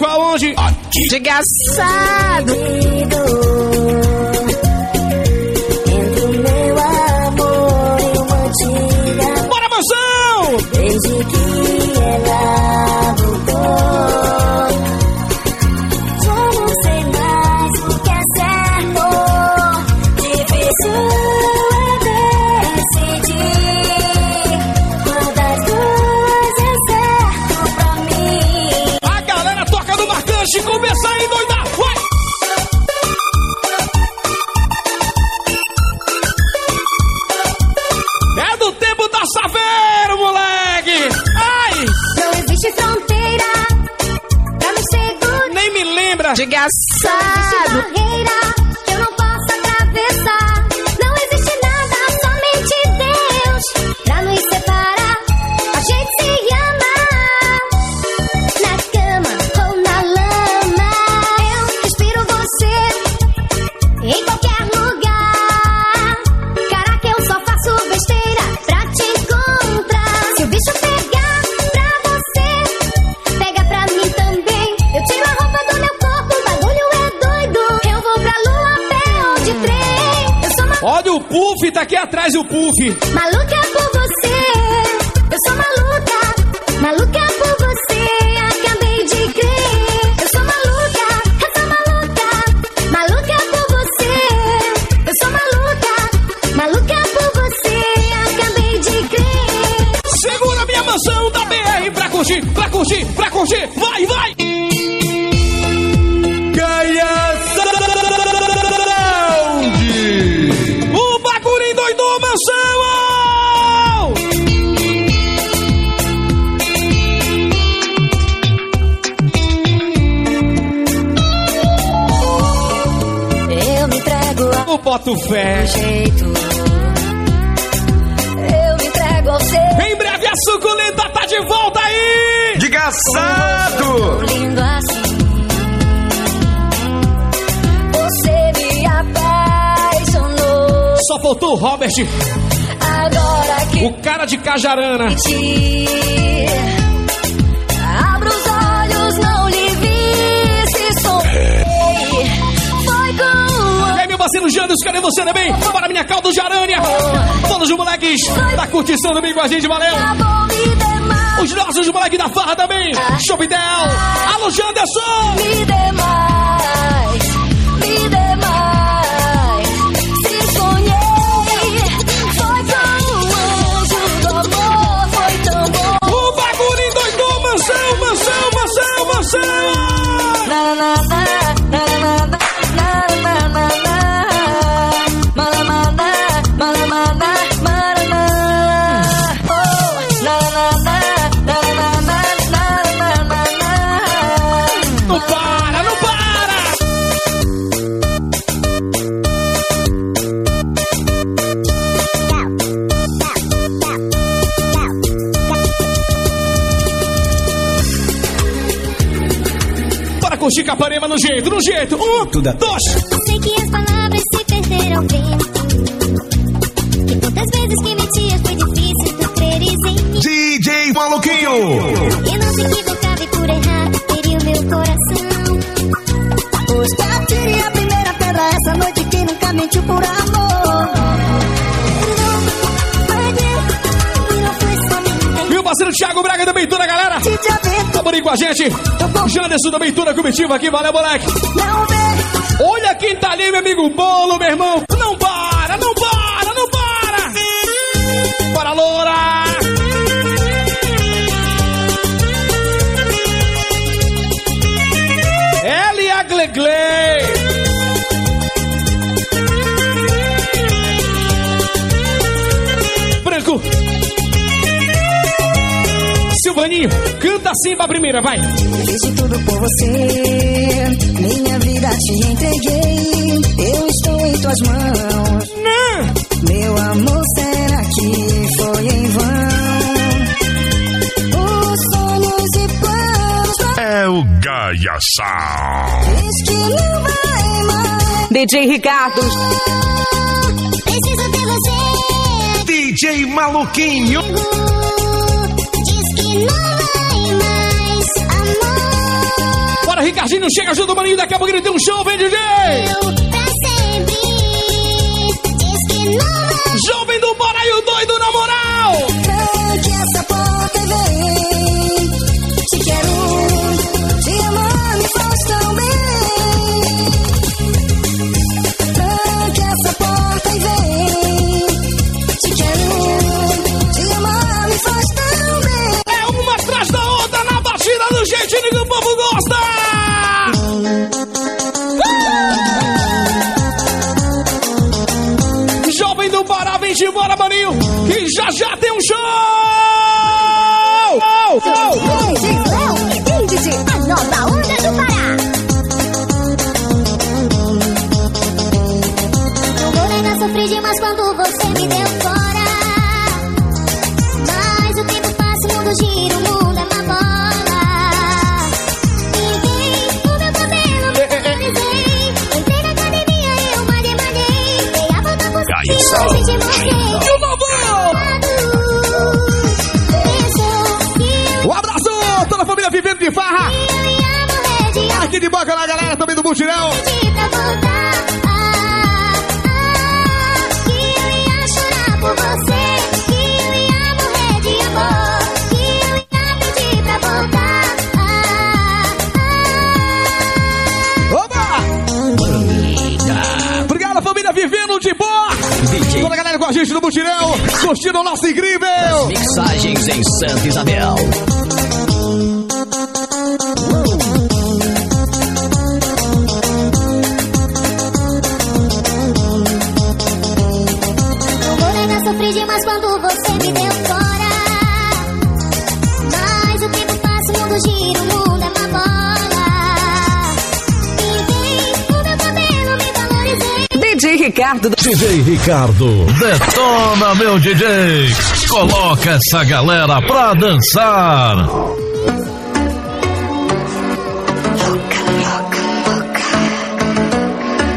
S1: aonde? Aqui.
S17: De
S1: gaçado. Boto fé.
S3: jeito. Eu me entrego ao seu
S1: Em breve a suculenta tá de volta aí!
S3: tão lindo assim. Você me apaixonou.
S1: Só faltou o Robert,
S3: Agora que
S1: o cara de Cajarana.
S3: te
S1: parceiro Jandos, cadê você também? Bora, minha caldo de aranha! Todos os moleques da curtição também com a gente, valeu!
S3: mais,
S1: Os nossos moleques da farra também! Shopidel! Alô, Janderson!
S3: me dê mais, me dê mais. Se sonhei, foi um anjo do amor, foi tão bom.
S1: O bagulho endoidou, mansão, mansão, mansão, mansão!
S3: Na, na, na,
S1: curtir Capanema no jeito, no jeito. Um, dois.
S2: Sei que as palavras se perderam vento. E quantas vezes que mentias foi difícil tu creres em mim.
S18: DJ Maluquinho.
S2: E não se equivocava e por errar feriu meu coração.
S19: Pois que atire a primeira pedra essa noite que nunca mentiu por amor.
S2: E não foi somente
S1: Meu parceiro Thiago Braga também, toda a galera. Com a gente. Janderson também, toda a comitiva aqui. Valeu, moleque. Olha quem tá ali, meu amigo Bolo, meu irmão. Não para, não para, não para. Bora, loura. Elia Glegle. Canta assim pra primeira, vai.
S19: fiz de tudo por você. Minha vida te entreguei. Eu estou em tuas mãos. Meu amor, será que foi em vão? Os sonhos e planos
S18: É o Gaia Sound.
S19: diz que não vai mais.
S20: DJ Ricardo.
S2: Preciso ter você.
S18: DJ Maluquinho.
S1: Ricardinho, chega junto, maninho. Daqui a pouco ele tem um show, vem, DJ.
S2: Pra sempre. Diz que não
S1: já já tem um show. Família vivendo de boa. Toda a galera com a gente no Mutirão. Curtindo o nosso incrível.
S7: Mixagens em Santa Isabel.
S20: Ricardo.
S18: DJ Ricardo. Detona, meu DJ. Coloca essa galera pra dançar.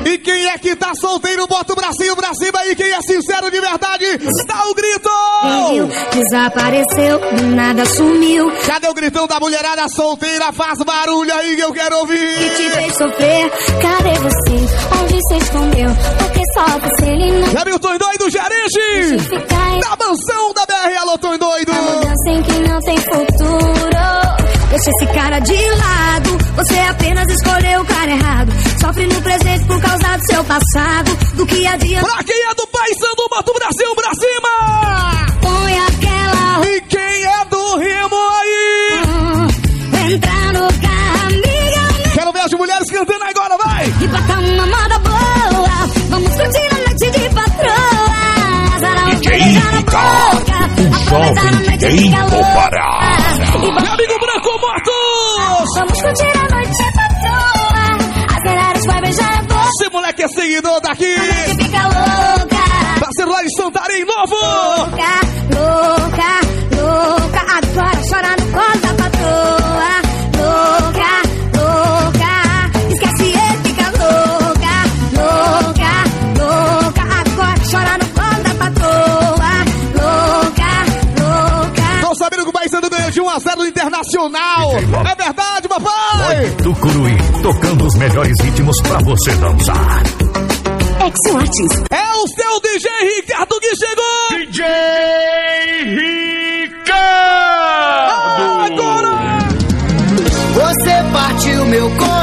S1: E quem é que tá solteiro, bota o bracinho pra cima. E quem é sincero de verdade, dá o grito.
S19: Fingiu, desapareceu, do nada sumiu.
S1: Cadê o gritão da mulherada solteira? Faz barulho aí que eu quero
S19: Que
S1: ouvir.
S19: te fez sofrer, cadê você? Onde você escondeu? Porque não
S1: Hamilton doido, gerente da mansão da BR Alô Tom doido.
S19: mudança em que não tem futuro. Deixa esse cara de lado, você apenas escolheu o cara errado. Sofre no presente por causa do seu passado. Do que adianta,
S1: Pra quem é do Pai Sandu, bota o Brasil pra cima.
S18: Jovem
S19: calor.
S18: do Pará.
S1: Meu amigo Branco Morto.
S19: Vamos curtir a noite patroa. Acelera os vai beijar a boca.
S1: Esse moleque é seguidor daqui.
S21: É verdade, papai?
S6: Tucuruí, tocando os melhores ritmos pra você dançar.
S1: X-Artist.
S21: É o seu DJ Ricardo que chegou!
S6: DJ
S21: Ricardo! Agora!
S19: Você partiu meu coração.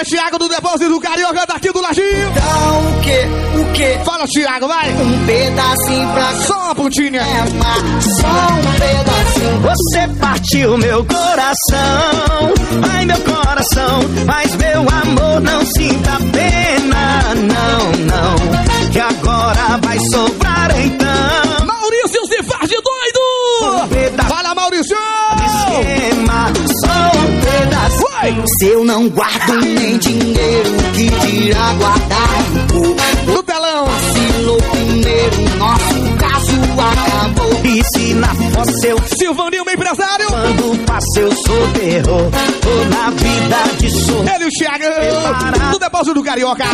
S19: Não.
S21: Bora, Thiago do Depósito do Carioca daqui do Lajinho.
S19: Então o que? O que?
S21: Fala, Thiago, vai.
S19: Um pedacinho pra
S21: Só uma pontinha.
S19: Só um pedacinho.
S22: Você partiu meu coração, ai meu coração, mas meu amor não sinta pena, não, não, que agora vai sobrar então.
S21: Se
S19: eu não guardo nem dinheiro, que dirá guardar um pouco.
S21: No telão!
S19: Vacilou primeiro, nosso caso acabou.
S22: E se na fossa eu
S21: Silvaninho, meu empresário!
S22: quando passo eu sou terror, tô na vida de sou.
S21: Ele o Thiago do Depósito do Carioca.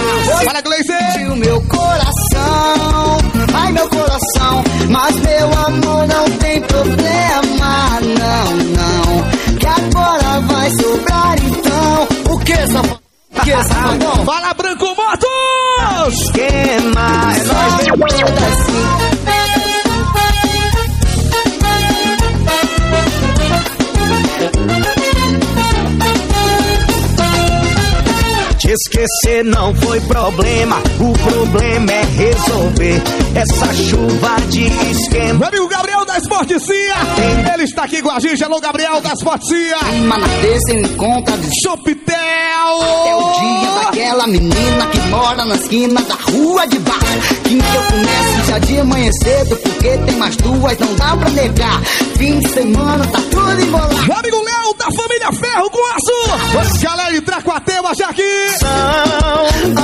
S21: Fala, Gleice!
S19: Partiu meu coração, ai meu coração, mas meu amor não tem problema, não, não. Que agora vai sobrar então. O que, safadão? O que, safadão?
S21: Fala, Branco Motos!
S22: Esquema, é nóis, Te esquecer não foi problema, o problema é resolver essa chuva de esquema.
S21: Meu amigo Gabriel da Esporticia! Ele está aqui com a gente. Alô, Gabriel da Esporticia!
S19: Mas desse encontra de
S21: Chopitel!
S19: É o dia daquela menina que mora na esquina da rua de baixo. Que eu começo já de manhã cedo, porque tem mais duas, não dá pra negar. Fim de semana tá tudo embolado.
S21: Meu amigo Léo da família Ferro com Aço! Galera de Tracuatema já aqui!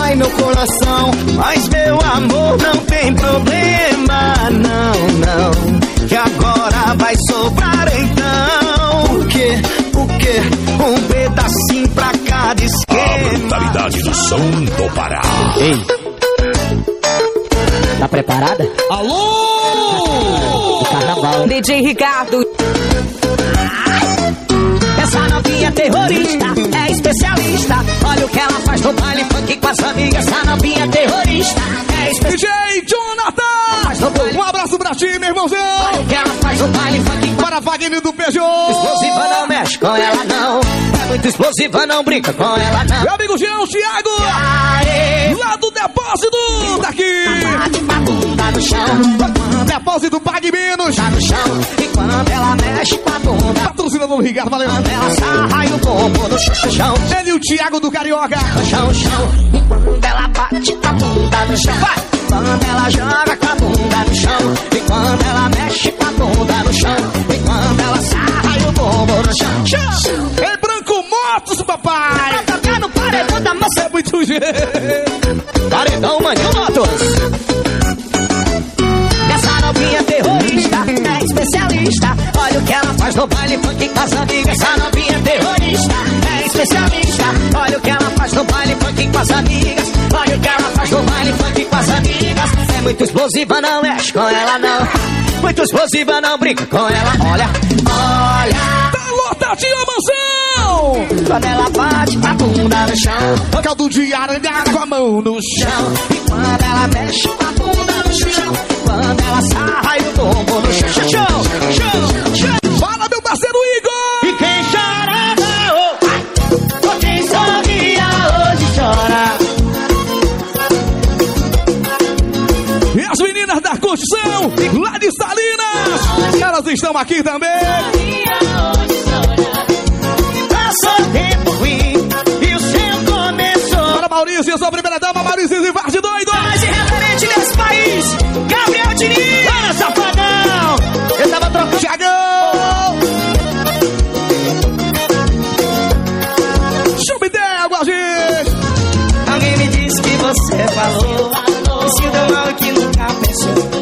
S19: Ai, meu coração,
S22: Mas meu amor não tem problema, não, não. Que agora vai sobrar então.
S19: o que, o que?
S22: Um pedacinho pra cada
S6: A
S22: esquema.
S6: brutalidade do som do Pará.
S23: Ei. Tá preparada?
S21: Alô!
S23: Carnaval.
S7: DJ Ricardo.
S22: Essa novinha terrorista é especialista. Olha o que ela faz no baile funk com as amigas. Essa novinha terrorista é especialista.
S21: DJ Jonathan! Um abraço pra ti, meu irmãozão!
S22: Olha o que ela faz no baile funk com
S21: Para Wagner do Peugeot!
S22: Explosiva não mexe com ela não. É muito explosiva, não brinca com ela não.
S21: Meu amigo Jean Thiago!
S22: Aê,
S21: Lá do depósito! Daqui!
S22: bate com a bunda no chão.
S21: Depósito Pague Menos!
S22: Tá no chão. E quando ela mexe com a bunda,
S21: Patrocinador do Ricardo, valeu!
S22: quando ela sarra e o bombo no chão, chão.
S21: Ele e o Thiago do Carioca!
S22: no chão, chão. E quando ela bate com a bunda no chão, vai. Quando ela joga com a bunda no chão. E quando ela mexe com a bunda no chão. E quando ela sarra e o bombo no chão, chão.
S21: É Branco Motos, papai!
S22: Vai tocar no paredão da moça.
S21: É muito jeito!
S22: Paredão Maninho Motos. Essa novinha terrorista é especialista. Olha o que ela faz no baile funk com as amigas. Essa novinha terrorista é especialista. Olha o que ela faz no baile funk com as amigas. Olha o que ela faz no baile funk com as amigas. É muito explosiva, não mexe com ela não. Muito explosiva, não brinca com ela. Olha, olha.
S21: Tá lotadinho a mansão!
S22: Quando ela bate com a bunda no chão.
S21: Caldo de aranha com a mão no chão!
S22: E quando ela mexe com a bunda no chão. Quando ela sarra e o tombo no chão. Chão, chão, chão.
S21: Fala, meu parceiro Igor!
S22: E quem chorava, oh, oh, quem sorria hoje chora.
S21: E as meninas da construção, lá de Salinas! Elas estão aqui também!
S22: Tempo ruim e o seu começou.
S21: Para Maurício, sua primeira dama, Maurício e Vaz de Doido!
S22: Mais irreverente desse país, Gabriel Diniz. Ah, safadão. Eu tava trocando.
S21: Thiagão! Chubidel com a gente!
S22: Alguém me disse que você falou se deu mal que nunca pensou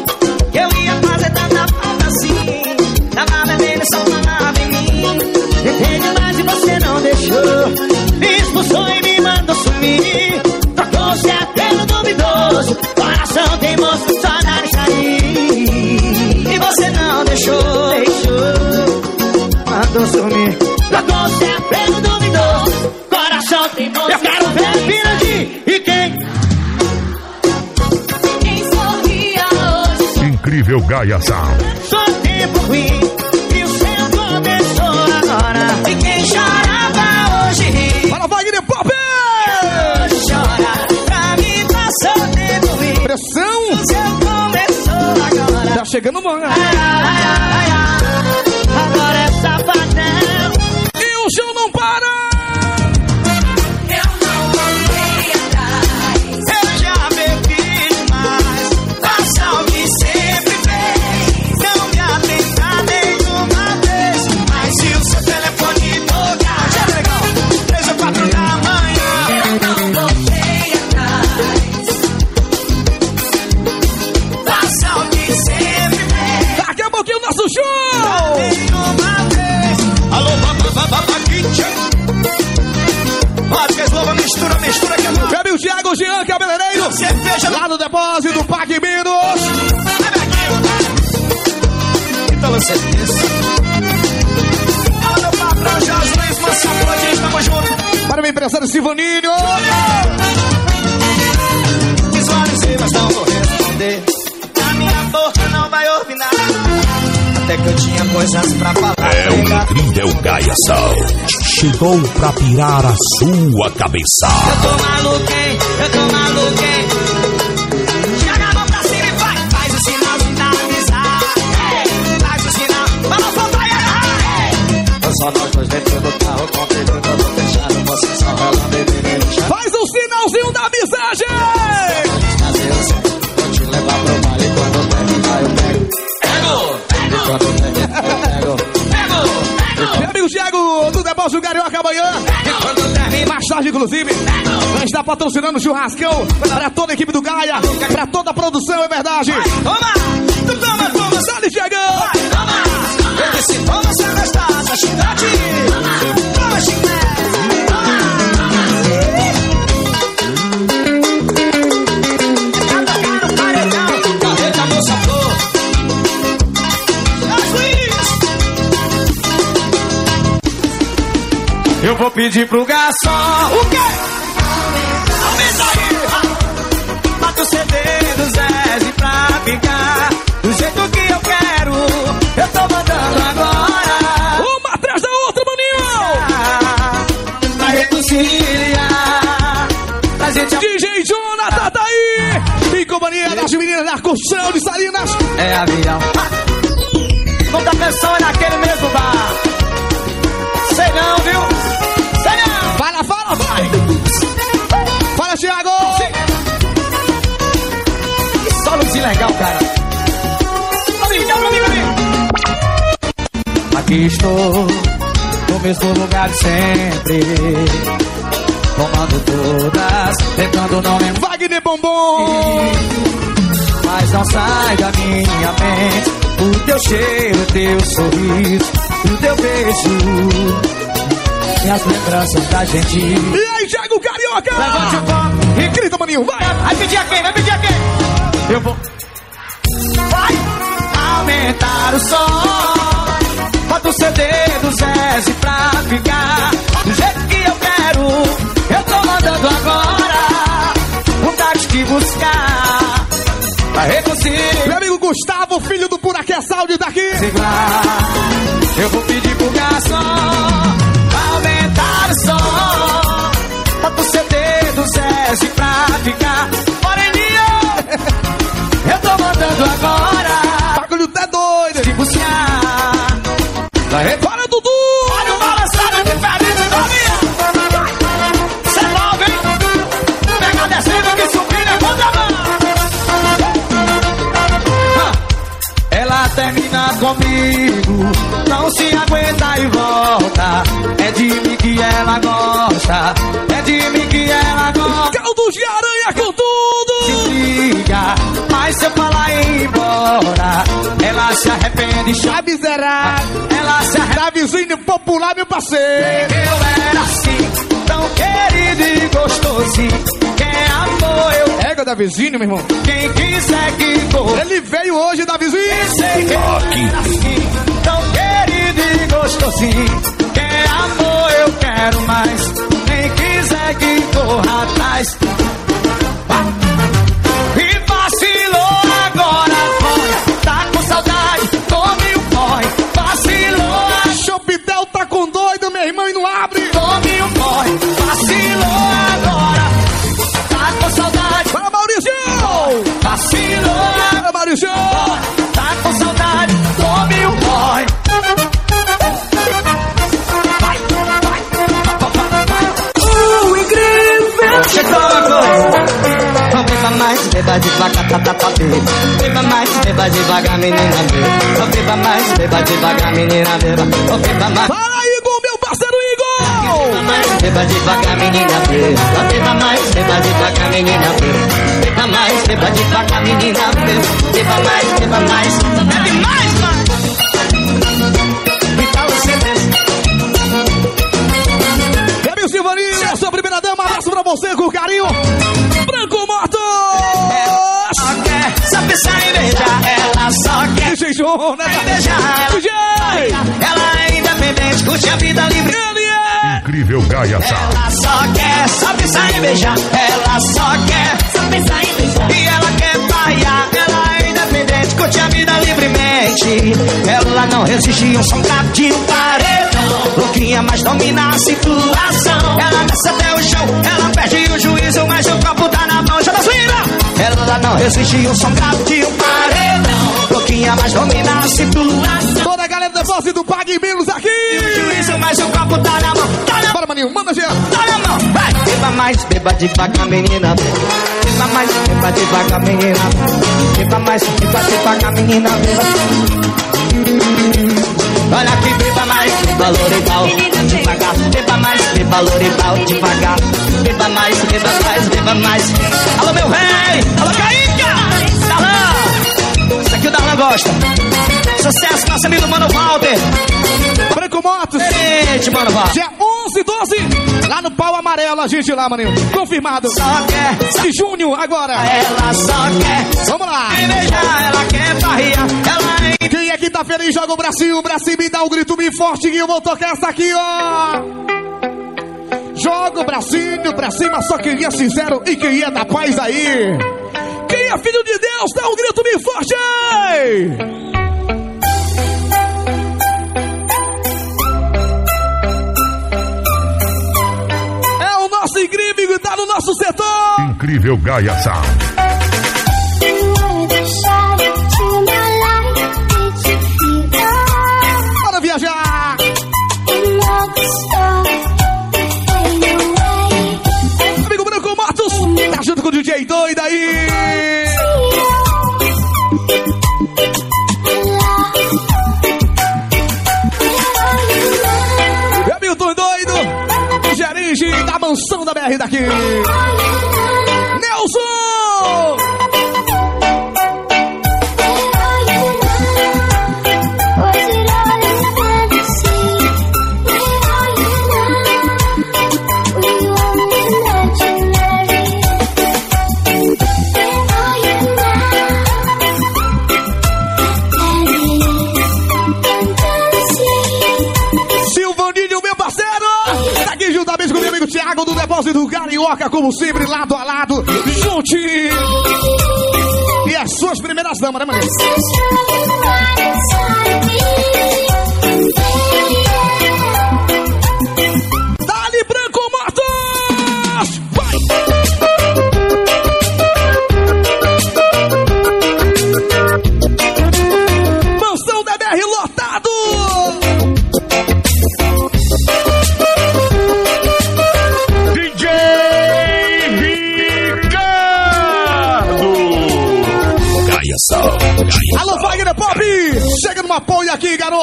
S22: mim. Trocou-se até duvidoso Coração tem moço só nariz cair. E você não deixou, deixou. Mandou sumir. Trocou-se até pelo duvidoso Coração tem Eu quero ver Pirangi e quem?
S24: Quem sorria hoje?
S6: Incrível Gaia Sound.
S22: Só tempo ruim. Cerveja
S21: Lá no depósito do Pac Minos.
S22: Então você disse. Fala meu patrão Jorge Luiz, Mansaprodinho, tamo junto.
S21: Para o meu empresário Silvaninho.
S22: Visualizei, mas não vou responder. A minha boca não vai ouvir nada. Até que eu tinha coisas pra falar.
S6: É o incrível Gaia Sound. Chegou pra pirar a sua cabeça.
S22: Eu tô maluquinho, eu tô maluquinho. Dentro do carro, com todo fechado. Você só rola bebê.
S21: Faz o sinalzinho da amizade!
S22: Vou te levar pro baile quando terminar eu pego. Pego, pego. Quando terminar eu pego.
S21: Meu amigo Thiago do Depósito Carioca amanhã. Mais tarde, inclusive, vai estar patrocinando o churrascão para toda a equipe do Gaia, para toda a produção, é verdade.
S22: Toma, tu toma, toma,
S21: Dale, Thiagão!
S22: Vai, toma! Eu disse, toma essa gostosa, chiclete! Pedir pro garçom o quê? Aumenta aí! Bota o CD do Zé pra ficar do jeito que eu quero. Eu tô mandando agora.
S21: Uma atrás da outra, maninho!
S22: Pra reconciliar. Pra gente
S21: DJ Jonathan tá aí! Em companhia das meninas da construção de Salinas.
S22: É avião. Aqui estou, no mesmo lugar de sempre. Tomando todas, tentando não lembrar.
S21: Wagner Bombom!
S22: Mas não sai da minha mente O teu cheiro, o teu sorriso O teu beijo E as lembranças da gente
S21: E aí, Thiago Carioca!
S22: Levante o copo
S21: E grita, maninho, vai!
S22: Vai pedir a quem? Vai pedir a quem? Eu vou Vai aumentar o som Do Zé pra ficar Do jeito que eu quero. Eu tô mandando agora Um táxi te buscar. Pra reconciliar.
S21: Meu amigo Gustavo, filho do Puraqué Saúde daqui!
S22: Eu vou pedir pro garçom se arrepende.
S21: A miserável!
S22: Ela se arrepende.
S21: Da vizinho popular, meu parceiro!
S22: Eu era assim, tão querido e gostosinho. Quem amou eu,
S21: Égua da vizinho, meu irmão!
S22: quem quiser que for.
S21: Ele veio hoje da vizinho!
S22: Sei que eu era assim, tão querido e gostosinho. Quer amor, eu quero mais. Quem quiser que corra atrás.
S25: Menina, beba. Não beba mais, beba devagar, menina, beba. Não beba mais.
S21: Fala com meu parceiro
S25: Beba
S21: Igor!
S25: mais, beba devagar, menina, beba. Beba mais, beba devagar, menina, beba. Beba mais, beba devagar, menina, beba. Beba mais, beba mais. Bebe mais, mano. Então você desce.
S21: Gabriel Silvaninho, essa é a primeira dama, abraço pra você com carinho. DJ João, né?
S22: beijar.
S21: DJ!
S22: Ela é independente, curte a vida livre.
S21: Ele é!
S1: Incrível Gaia.
S22: Ela só quer só pensar em beijar. Ela só quer só pensar em beijar. E ela quer bailar. Ela é independente, curte a vida livremente. Ela não resiste a um som grave de um paredão. Louquinha, mas domina a situação. Ela desce até o chão, ela perde o juízo, mas o copo tá na mão. Joga suína! Ela não resiste a um som grave de um paredão. Louquinha, mas domina a situação.
S21: Toda a galera da voz do Pague Menos aqui!
S22: Juízo, mas o copo tá na mão. Tá na.
S21: Bora, maninho, manda Jean!
S22: Tá na mão. Vai!
S25: Beba mais, beba devagar, menina. Beba mais, beba devagar, menina. Beba mais, beba devagar, menina. Beba. Olha aqui, beba mais, beba Loreval, devagar. Beba mais, beba Loreval, devagar. Beba mais, beba mais, beba mais.
S22: Alô, meu rei! Alô, Caíca! Aqui o Darlan gosta. Sucesso, nosso amigo Mano Walter.
S21: Branco Motos!
S22: Mano Walter.
S21: Dia 11, 12, lá no pau amarelo, a gente lá, maninho. Confirmado.
S22: Só quer,
S21: De junho, agora.
S22: ela só quer.
S21: Vamos lá.
S22: Me beijar, ela quer. Ela é
S21: Quem é que tá feliz, joga o bracinho, o bracinho, me dá um grito bem forte que eu vou tocar essa aqui, ó. Joga o bracinho pra cima, só quem é sincero e quem é da paz aí. É filho de Deus, dá um grito bem forte! É o nosso incrível tá no nosso setor.
S1: Incrível Gaia Sound.
S21: Bora viajar! Amigo Branco Matos, tá junto com o DJ doido aí! Mansão da BR daqui! Do Carioca, como sempre, lado a lado, juntinho! E as suas primeiras damas, né, mano?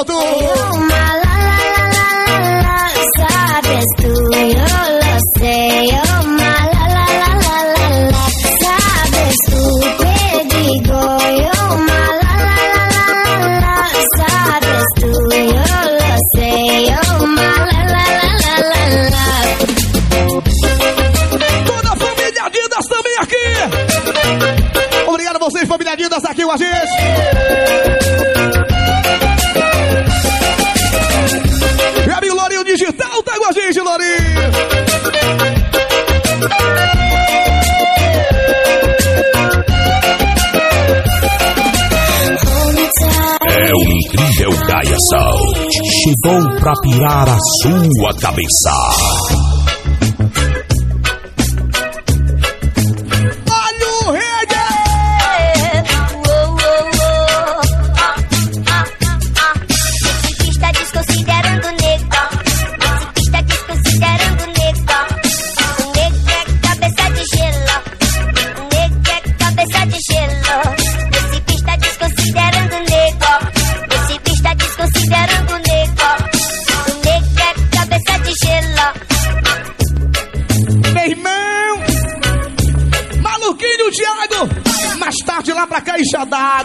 S21: Apoio
S6: Sound chegou pra pirar a sua cabeça.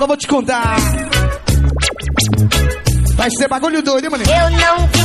S21: D'água, vou te contar. Vai ser bagulho doido, hein, maninho?
S1: Eu não vim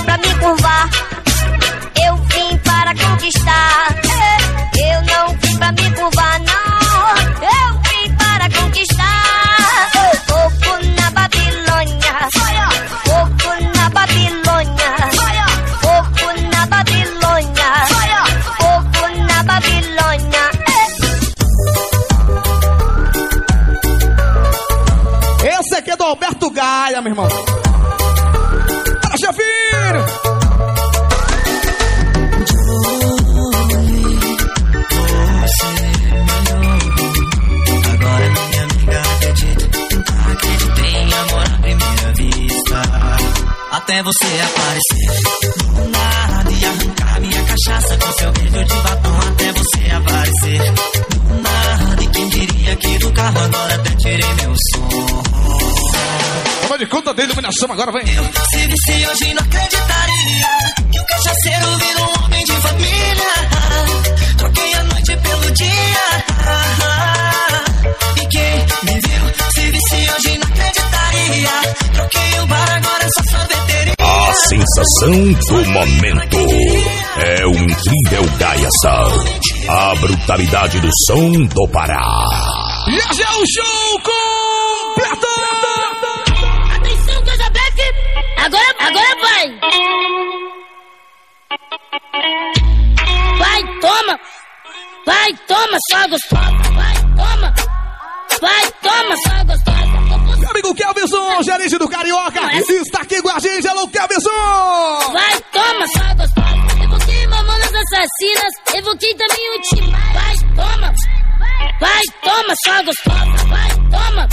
S21: Toma de iluminação agora, vem.
S22: Se visse hoje não acreditaria que o cachaceiro vira um homem de família. Troquei a noite pelo dia. E quem me viu, se visse hoje não acreditaria. Troquei o bar, agora é só sorveteria.
S6: A sensação do momento é o incrível Gaia Sound. A brutalidade do som do Pará.
S21: E esse é o show completo!
S26: Vai, toma, só gostosa! Vai, toma! Vai, toma, só gostosa!
S21: Meu amigo Kelvison, gerente do Carioca, está aqui com a gente. Alô, Kelvison!
S26: Vai, toma, só gostosa! Evoquei mamonas assassinas, evoquei também o Timar. Vai, toma! Vai, toma, só gostosa! Vai, toma!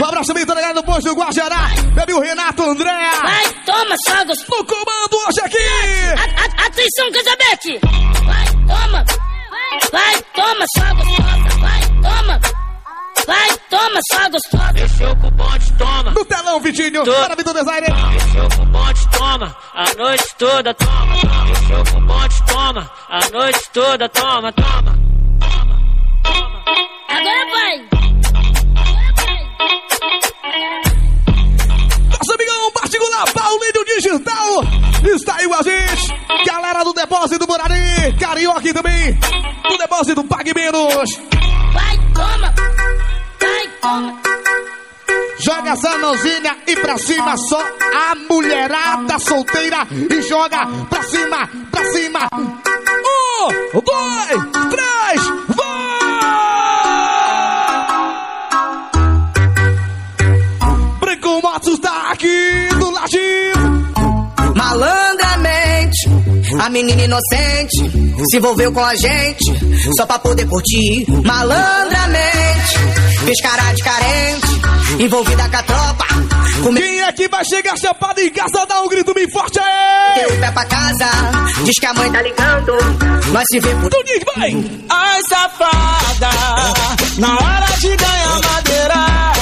S21: Um abraço também, tá ligado no posto do Guajará. Meu amigo Renato André.
S26: Vai, toma, gostosa!
S21: No comando hoje aqui!
S26: A- a- atenção, Casabeck! Vai, toma! Vai, toma, só gostosa! Vai, toma! Vai, toma, só gostosa!
S19: Mexeu com o bonde, toma.
S21: No telão, Vitinho. Maravilha do designer.
S19: Mexeu com o bonde, toma. A noite toda, toma. Mexeu com o bonde, toma. A noite toda, toma, toma.
S26: Agora vai!
S21: Nosso amigão particular Paulinho Digital está aí com a gente. Galera do Depósito Morari, Carioca também. Do Depósito Pague Menos.
S26: Vai, toma! Vai, toma!
S21: Joga essa mãozinha e pra cima só a mulherada solteira. E joga pra cima, pra cima. Um, dois, três, vai! Branco Matos tá aqui
S5: a menina inocente se envolveu com a gente só pra poder curtir. Malandramente, fez cara de carente, envolvida com a tropa.
S21: Quem é que vai chegar chapado em casa? Dá um grito bem forte aí!
S5: Deu o pé pra casa, diz que a mãe tá ligando. Nós se vê por.
S21: Tuninho, vai!
S8: Ai, safada, na hora de ganhar madeirada.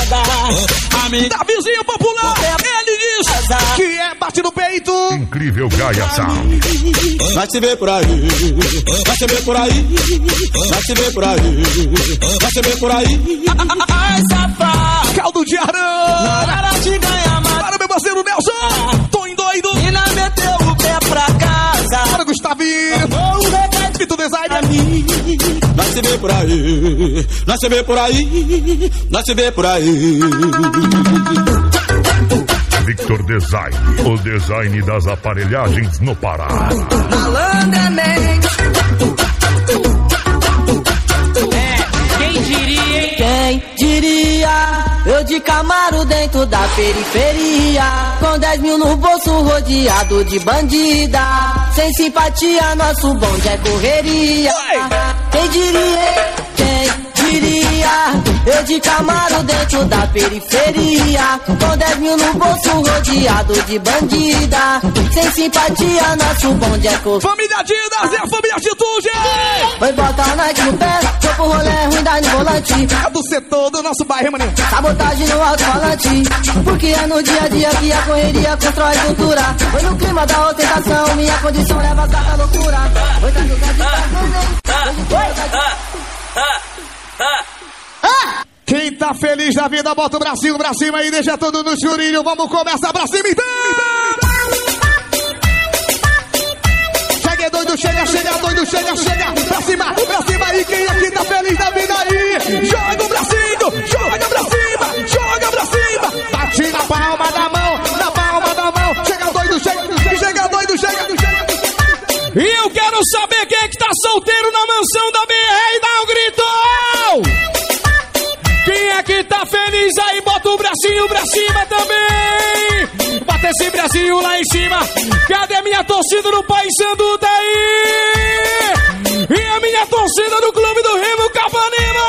S8: Menina
S21: Davizinho popular, ele diz que é bate no peito.
S27: Incrível Gaia Sound.
S8: Vai se ver por aí, vai se ver por aí, vai se ver por aí, vai se ver por aí. Ai, safada,
S21: Caldo de arão.
S8: na hora de ganhar madeirada.
S21: Para meu parceiro Nelson. Tô doido.
S8: E não meteu o pé pra casa.
S21: Para Gustavinho.
S8: Pra mim. Nós se vê por aí, nós se vê por aí, nós se vê por aí.
S27: Victor Design. O design das aparelhagens no Pará.
S5: Malandramente,
S19: Quem diria, hein?
S5: quem diria?
S19: Eu de Camaro dentro da periferia. Com 10 mil no bolso rodeado de bandida. Sem simpatia, nosso bonde é correria. Quem diria? Quem diria? Eu de Camaro dentro da periferia. Com 10 mil no bolso rodeado de bandida. Sem simpatia, nosso bonde é correria.
S2: Família Didas é a família Atitude!
S19: Vai botar a Nike no pé, vou pro rolê ruim da no volante.
S2: É do setor do nosso bairro, maninho.
S19: Sabotagem no alto-falante, porque é no dia a dia que a correria constrói cultura. Foi no clima da ostentação, minha condição leva a loucura. Foi da
S2: Quem tá feliz da vida, bota o bracinho pra cima e deixa tudo no churinho. Vamos começar pra cima então! Chega doido, chega, chega doido, chega, chega. Pra cima, pra cima aí. Quem aqui tá feliz da vida aí? Joga o bracinho, joga pra cima, joga pra cima. Bate na palma da mão, na palma da mão. Chega doido, chega, chega doido, chega. E eu quero saber quem é que tá solteiro na mansão da BR e dá um Bota o bracinho pra cima também! Bate esse bracinho lá em cima! Cadê minha torcida no Pai Sandu daí? E a minha torcida no Clube do Remo Capanema!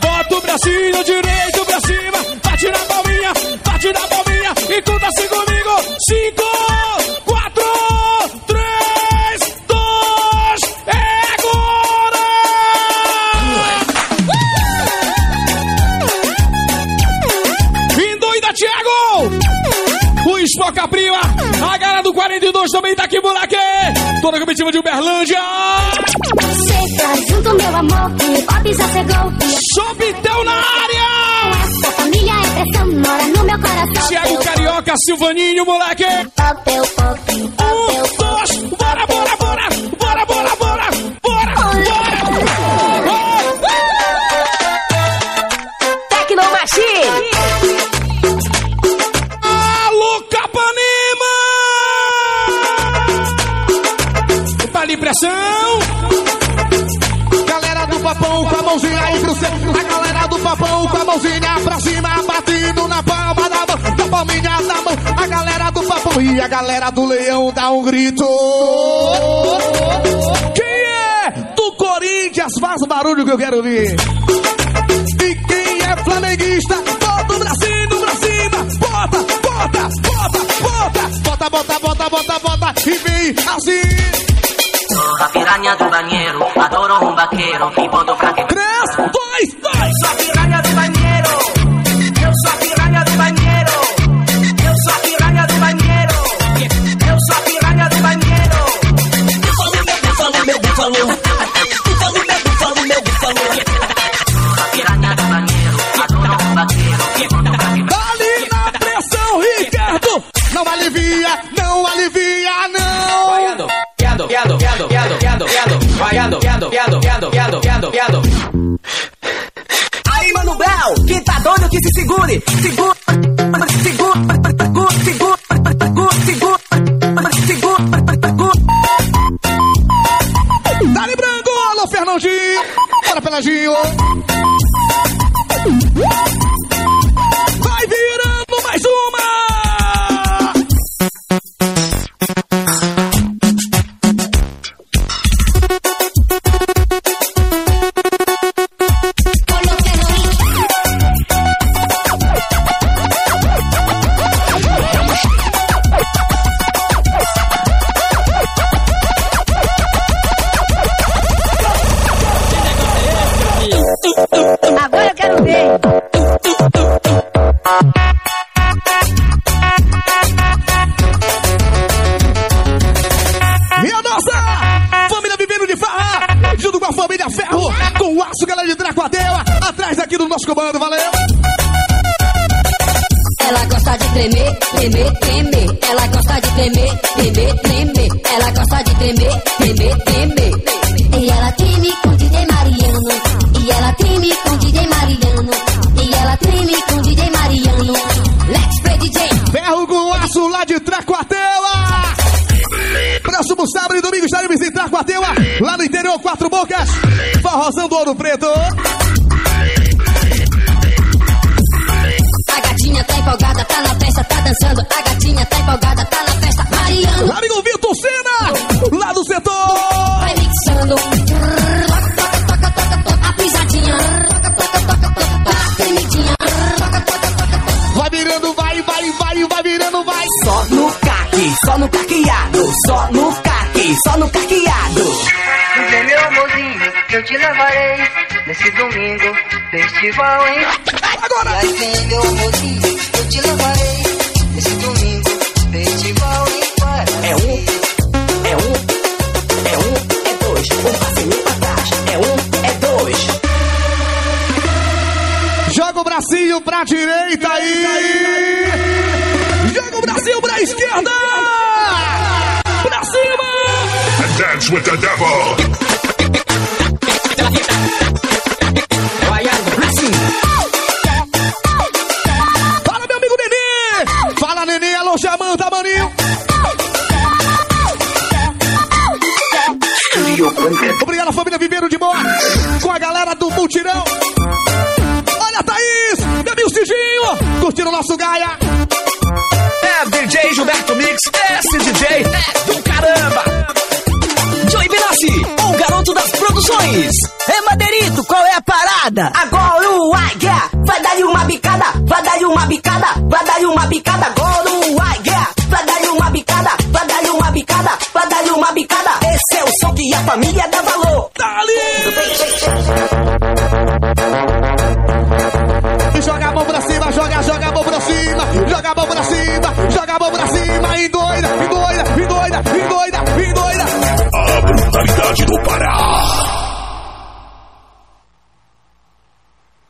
S2: Bota o bracinho direito pra cima! Bate na palminha! Bate na palminha! E conta assim comigo! Cinco! 22 também tá aqui moleque! Toda a comitiva de Uberlândia.
S1: Chega junto, meu amor, que o pop já chegou.
S2: Chopitão na área.
S1: Essa família é pressão, mora no meu coração.
S2: Tiago Carioca, Silvaninho, moleque.
S1: Pop, eu pop,
S2: galera do Leão dá um grito. Quem é do Corinthians faz o barulho que eu quero ouvir. E quem é flamenguista, todo mundo acima, pra cima. Bota, bota, bota, bota. Bota, bota, bota, bota, bota. E vem assim.
S21: A piranha do banheiro, adorou um vaqueiro.
S5: Gosta de tremer, tremer, tremer. Ela gosta de tremer, tremer, tremer. Ela gosta de tremer, tremer, tremer.
S1: E ela treme com DJ Mariano. E ela treme com DJ Mariano. E ela treme com DJ Mariano.
S5: Let's play DJ.
S2: Ferro com aço lá de Tracuateua! Próximo sábado e domingo estaremos em Tracuateua, lá no interior, Quatro Bocas, Forrozão do Ouro Preto.
S6: dançando, a gatinha
S28: tá empolgada, tá na
S6: festa variando. Amigo Vitor Sena, lá do
S4: setor. Vai mixando, a pisadinha, a tremidinha, Vai virando, vai, vai, vai, vai virando, vai. Só no caque, só no caqueado, só no caque, só no caqueado. Porque meu amorzinho, que eu te levarei nesse domingo, festival, hein? Agora! Vai ver, meu
S6: amorzinho, eu te levarei. pra direita aí! Joga o Brasil pra esquerda! Pra cima! And dance with the
S21: devil! Morada. Agora!